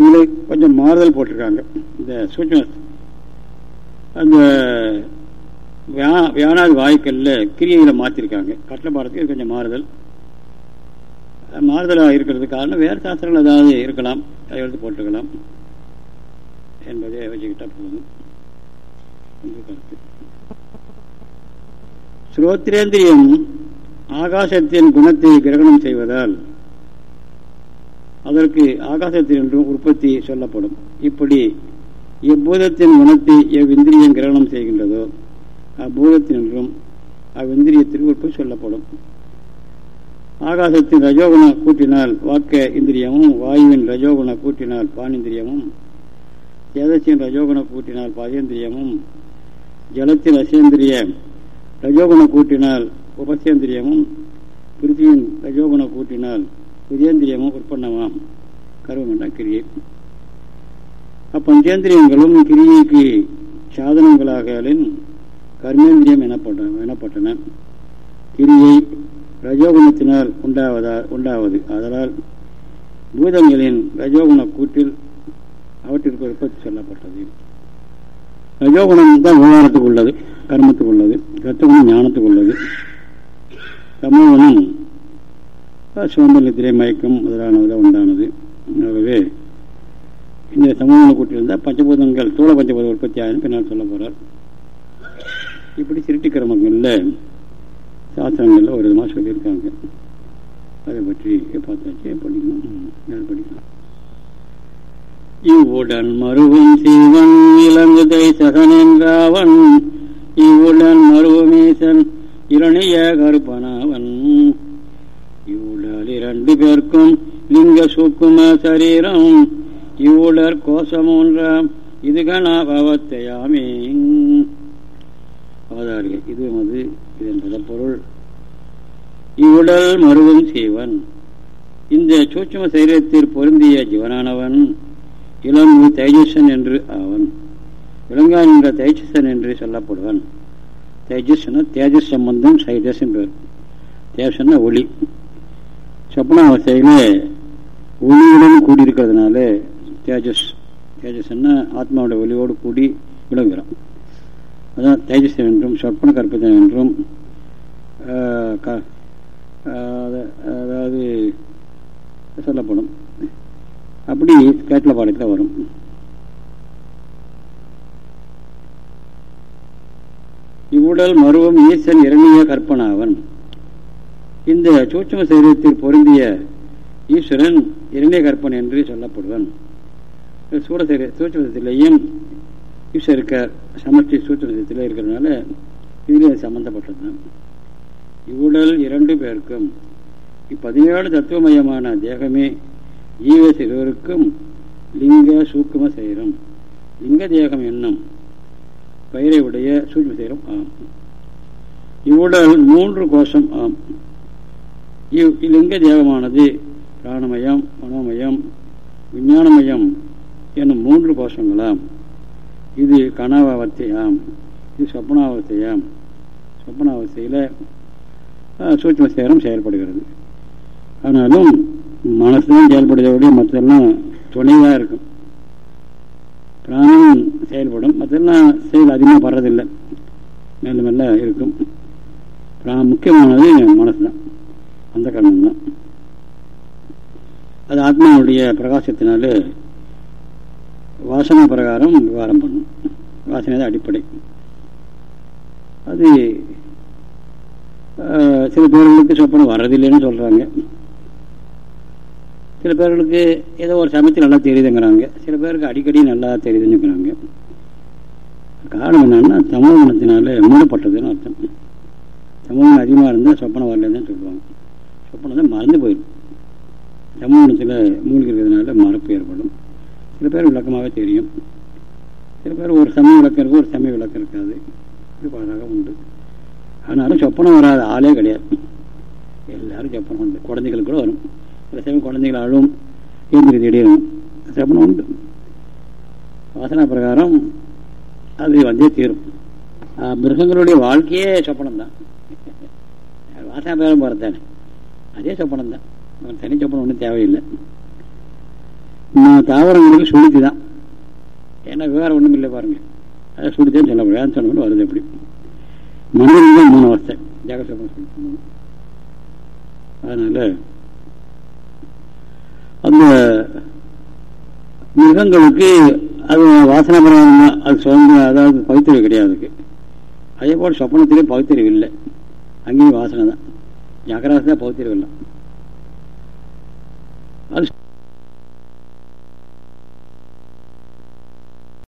இதில் கொஞ்சம் மாறுதல் போட்டிருக்காங்க. இந்த சூட்ச அந்த வியானாதி வாய்க்கல்ல கிரியைகளை மாற்றிருக்காங்க. கட்டளை பாடத்துக்கு கொஞ்சம் மாறுதல். மாறுதலாக இருக்கிறது காரணம் வேறு சாஸ்திரங்கள் ஏதாவது இருக்கலாம் அதை எடுத்து போட்டுக்கலாம் என்பதை வச்சுக்கிட்டா போதும். கருத்து. ஸ்ரோத்ரேந்திரியம் ஆகாசத்தின் குணத்தை கிரகணம் செய்வதால் அதற்கு ஆகாசத்தில் என்றும் உற்பத்தி சொல்லப்படும். இப்படி எப்பூதத்தின் குணத்தை எவ்விந்திரியம் கிரகணம் செய்கின்றதோ அப்பூதத்தினின்றும் அவ்விந்திரியத்திற்கு உற்பத்தி சொல்லப்படும். ஆகாசத்தின் ரஜோகுண கூட்டினால் வாக்க இந்திரியமும் வாயுவின் ரஜோகுண கூட்டினால் பானிந்திரியமும் சேதத்தின் ரஜோகுண கூட்டினால் பாதேந்திரியமும் ஜலத்தின் அசேந்திரிய ரஜோகுண கூட்டினால் உபசேந்திரியமும் பிருத்தியின் ரஜோகுண கூட்டினால் விஜேந்திரியமும் உற்பத்தமாம் கருவம் என்ற கிரியை அப்பஞ்சேந்திரியங்களும் கிரியைக்கு சாதனங்களாகலின் கர்மேந்திரியம் எனப்பட்ட எனப்பட்டன. கிரியை ரஜோகுணத்தினால் உண்டாவதா உண்டாவது. அதனால் பூதங்களின் ரஜோகுண கூட்டில் அவற்றிற்கு உற்பத்தி சொல்லப்பட்டது. ரஜோகுணம் தான் விவகாரத்துக்கு உள்ளது கர்மத்துக்கு உள்ளது கத்தகுணம் ஞானத்துக்கு உள்ளது. சமூகனும் சோம்பல் நித்திரை மயக்கம் முதலானதில் உண்டானது. ஆகவே இந்த சமூக கூட்டியிருந்தால் பஞ்சபூதங்கள் தூள பஞ்சபூத உற்பத்தி ஆகும் பின்னால் சொல்ல போகிறார் இப்படி திருட்டு கிரமங்களில் சாஸ்திரங்களில் ஒரு விதமாக சொல்லியிருக்காங்க. அதை பற்றி பார்த்தாச்சு படிக்கணும் படிக்கலாம். இவ்வுடன் மருவும் சீவன் இளங்குதை சகனென்றாவன் இவ்வுடன் மருவமேசன் இரணிய கருப்பனாவன். இவ்வுடல் இரண்டு பேர்க்கும் லிங்க சுக்கும சரீரம். இவ்வுடற் கோஷமூன்றாம் இது கணாபவத்தையாமே அவதாரிகை இது வந்து இதன் பொருள். இவ்வுடல் மருவும் செய்வன். இந்த சூட்சம சரீரத்தில் பொருந்திய ஜீவனானவன் இளங்கு தைஜசன் என்று அவன் விலங்கான் என்ற தைஜசன் என்று சொல்லப்படுவன். தேஜஸ்னா தேஜஸ் சம்பந்தம் சைதசன் பேர். தேஜஸ்னா ஒளி. சொப்பனாவஸ்தையில ஒளியுடன் கூடியிருக்கிறதுனால தேஜஸ் தேஜஸ்னா ஆத்மாவோட ஒளியோடு கூடி விளங்குகிறான். அதான் தைஜசன் என்றும் சொற்பன கற்பதன் என்றும் அதாவது சொல்லப்படும். அப்படி கேட்டல பாடத்தில் வரும். இவ்வுடல் மருவம் ஈசன் இரணிய கற்பனாவன். இந்த சூட்சம சரீரத்தில் பொருந்திய ஈஸ்வரன் இரணிய கற்பன் என்று சொல்லப்படுவன். சூடசரி சூட்சமத்திலேயும் ஈஸ்வர இருக்கார் சமஷ்டி சூத்திரத்தில் இருக்கிறதுனால இதுலேயும் சம்பந்தப்பட்டது தான் இவ்வுடல் இரண்டு பேருக்கும் இப்பதினேழு தத்துவமயமான தேகமே ஜீவ சிறுவருக்கும் லிங்க சூக்கும செய்கிறோம் லிங்க தேகம் என்னும் பெயரை உடைய சூட்சம செய்கிறோம் ஆம். இவ்வுடல் மூன்று கோஷம் ஆம். இவ் லிங்க தேகமானது பிராணமயம் மனோமயம் விஞ்ஞானமயம் என்னும் மூன்று கோஷங்களாம். இது கனவாவர்த்தையாம் இது சொப்பனாவஸ்தையாம் சொப்பனாவஸ்தையில் சூட்சம சேரம் செயல்படுகிறது. ஆனாலும் மனசு தான் செயல்படுறதோடைய மற்றெல்லாம் துணைவாக இருக்கும். பிராணம் செயல்படும் மற்றெல்லாம் செயல் அதிகமாக படுறதில்லை மெல்ல மெல்ல இருக்கும் முக்கியமானது மனசு தான் அந்த கர்மம் தான் அது ஆத்மாவுடைய பிரகாசத்தினாலே வாசனை பிரகாரம் விவகாரம் பண்ணும். வாசனை தான் அடிப்படை. அது சில பேர்களுக்கு சொப்பனம் வர்றதில்லைன்னு சொல்கிறாங்க சில பேர்களுக்கு ஏதோ ஒரு சமயத்தில் நல்லா தெரியுதுங்கிறாங்க. சில பேருக்கு அடிக்கடி நல்லா தெரியுதுங்கிறாங்க காரணம் என்னன்னா சமூகத்தினால மூடப்பட்டதுன்னு அர்த்தம். சமூகம் அதிகமாக இருந்தால் சொப்பனம் வரலன்னு சொல்லுவாங்க. சொப்பனம் தான் மறந்து போயிடும். சமூகத்தில் மூழ்கி இருக்கிறதுனால மறப்பு ஏற்படும். சில பேர் விளக்கமாக தெரியும். சில பேர் ஒரு சமயம் விளக்கம் இருக்கும் ஒரு சமயம் விளக்கம் இருக்காது. இது பாடாக உண்டு. அதனால சொப்பனம் வராது ஆளே கிடையாது. எல்லாரும் சொப்பனம் உண்டு. குழந்தைகளுக்கு கூட வரும். சில சமயம் குழந்தைகள் அழும். எழுந்திரி திடீரும் சொப்பனம் உண்டு. வாசனா பிரகாரம் அது வந்தே தீரும். மிருகங்களுடைய வாழ்க்கையே சொப்பனம் தான். வாசனா பிரகாரம் போகிறது தானே அதே சொப்பனம் தான். தனி சொப்பனம் ஒன்றும் தேவையில்லை. தாவரங்களுக்கு சுழித்து தான் ஏன்னா விவகாரம் ஒன்றும் இல்லை பாருங்க. அதை சுழித்தேன்னு சொல்ல முடியாது. சொன்ன வருது எப்படி மனிதனுக்கு தான் மூணு அவஸ்தை. ஜெகசோபம் சுழித்து அதனால அந்த மிருகங்களுக்கு அது வாசனை பிரகாரம் அது சுதந்திர அதாவது பகுத்தறிவு கிடையாது அதே போல் சொப்பனத்திலே பகுத்தறிவு இல்லை. அங்கேயும் வாசனை தான். ஜாகராசு தான் பகுத்தறிவு இல்லை. அது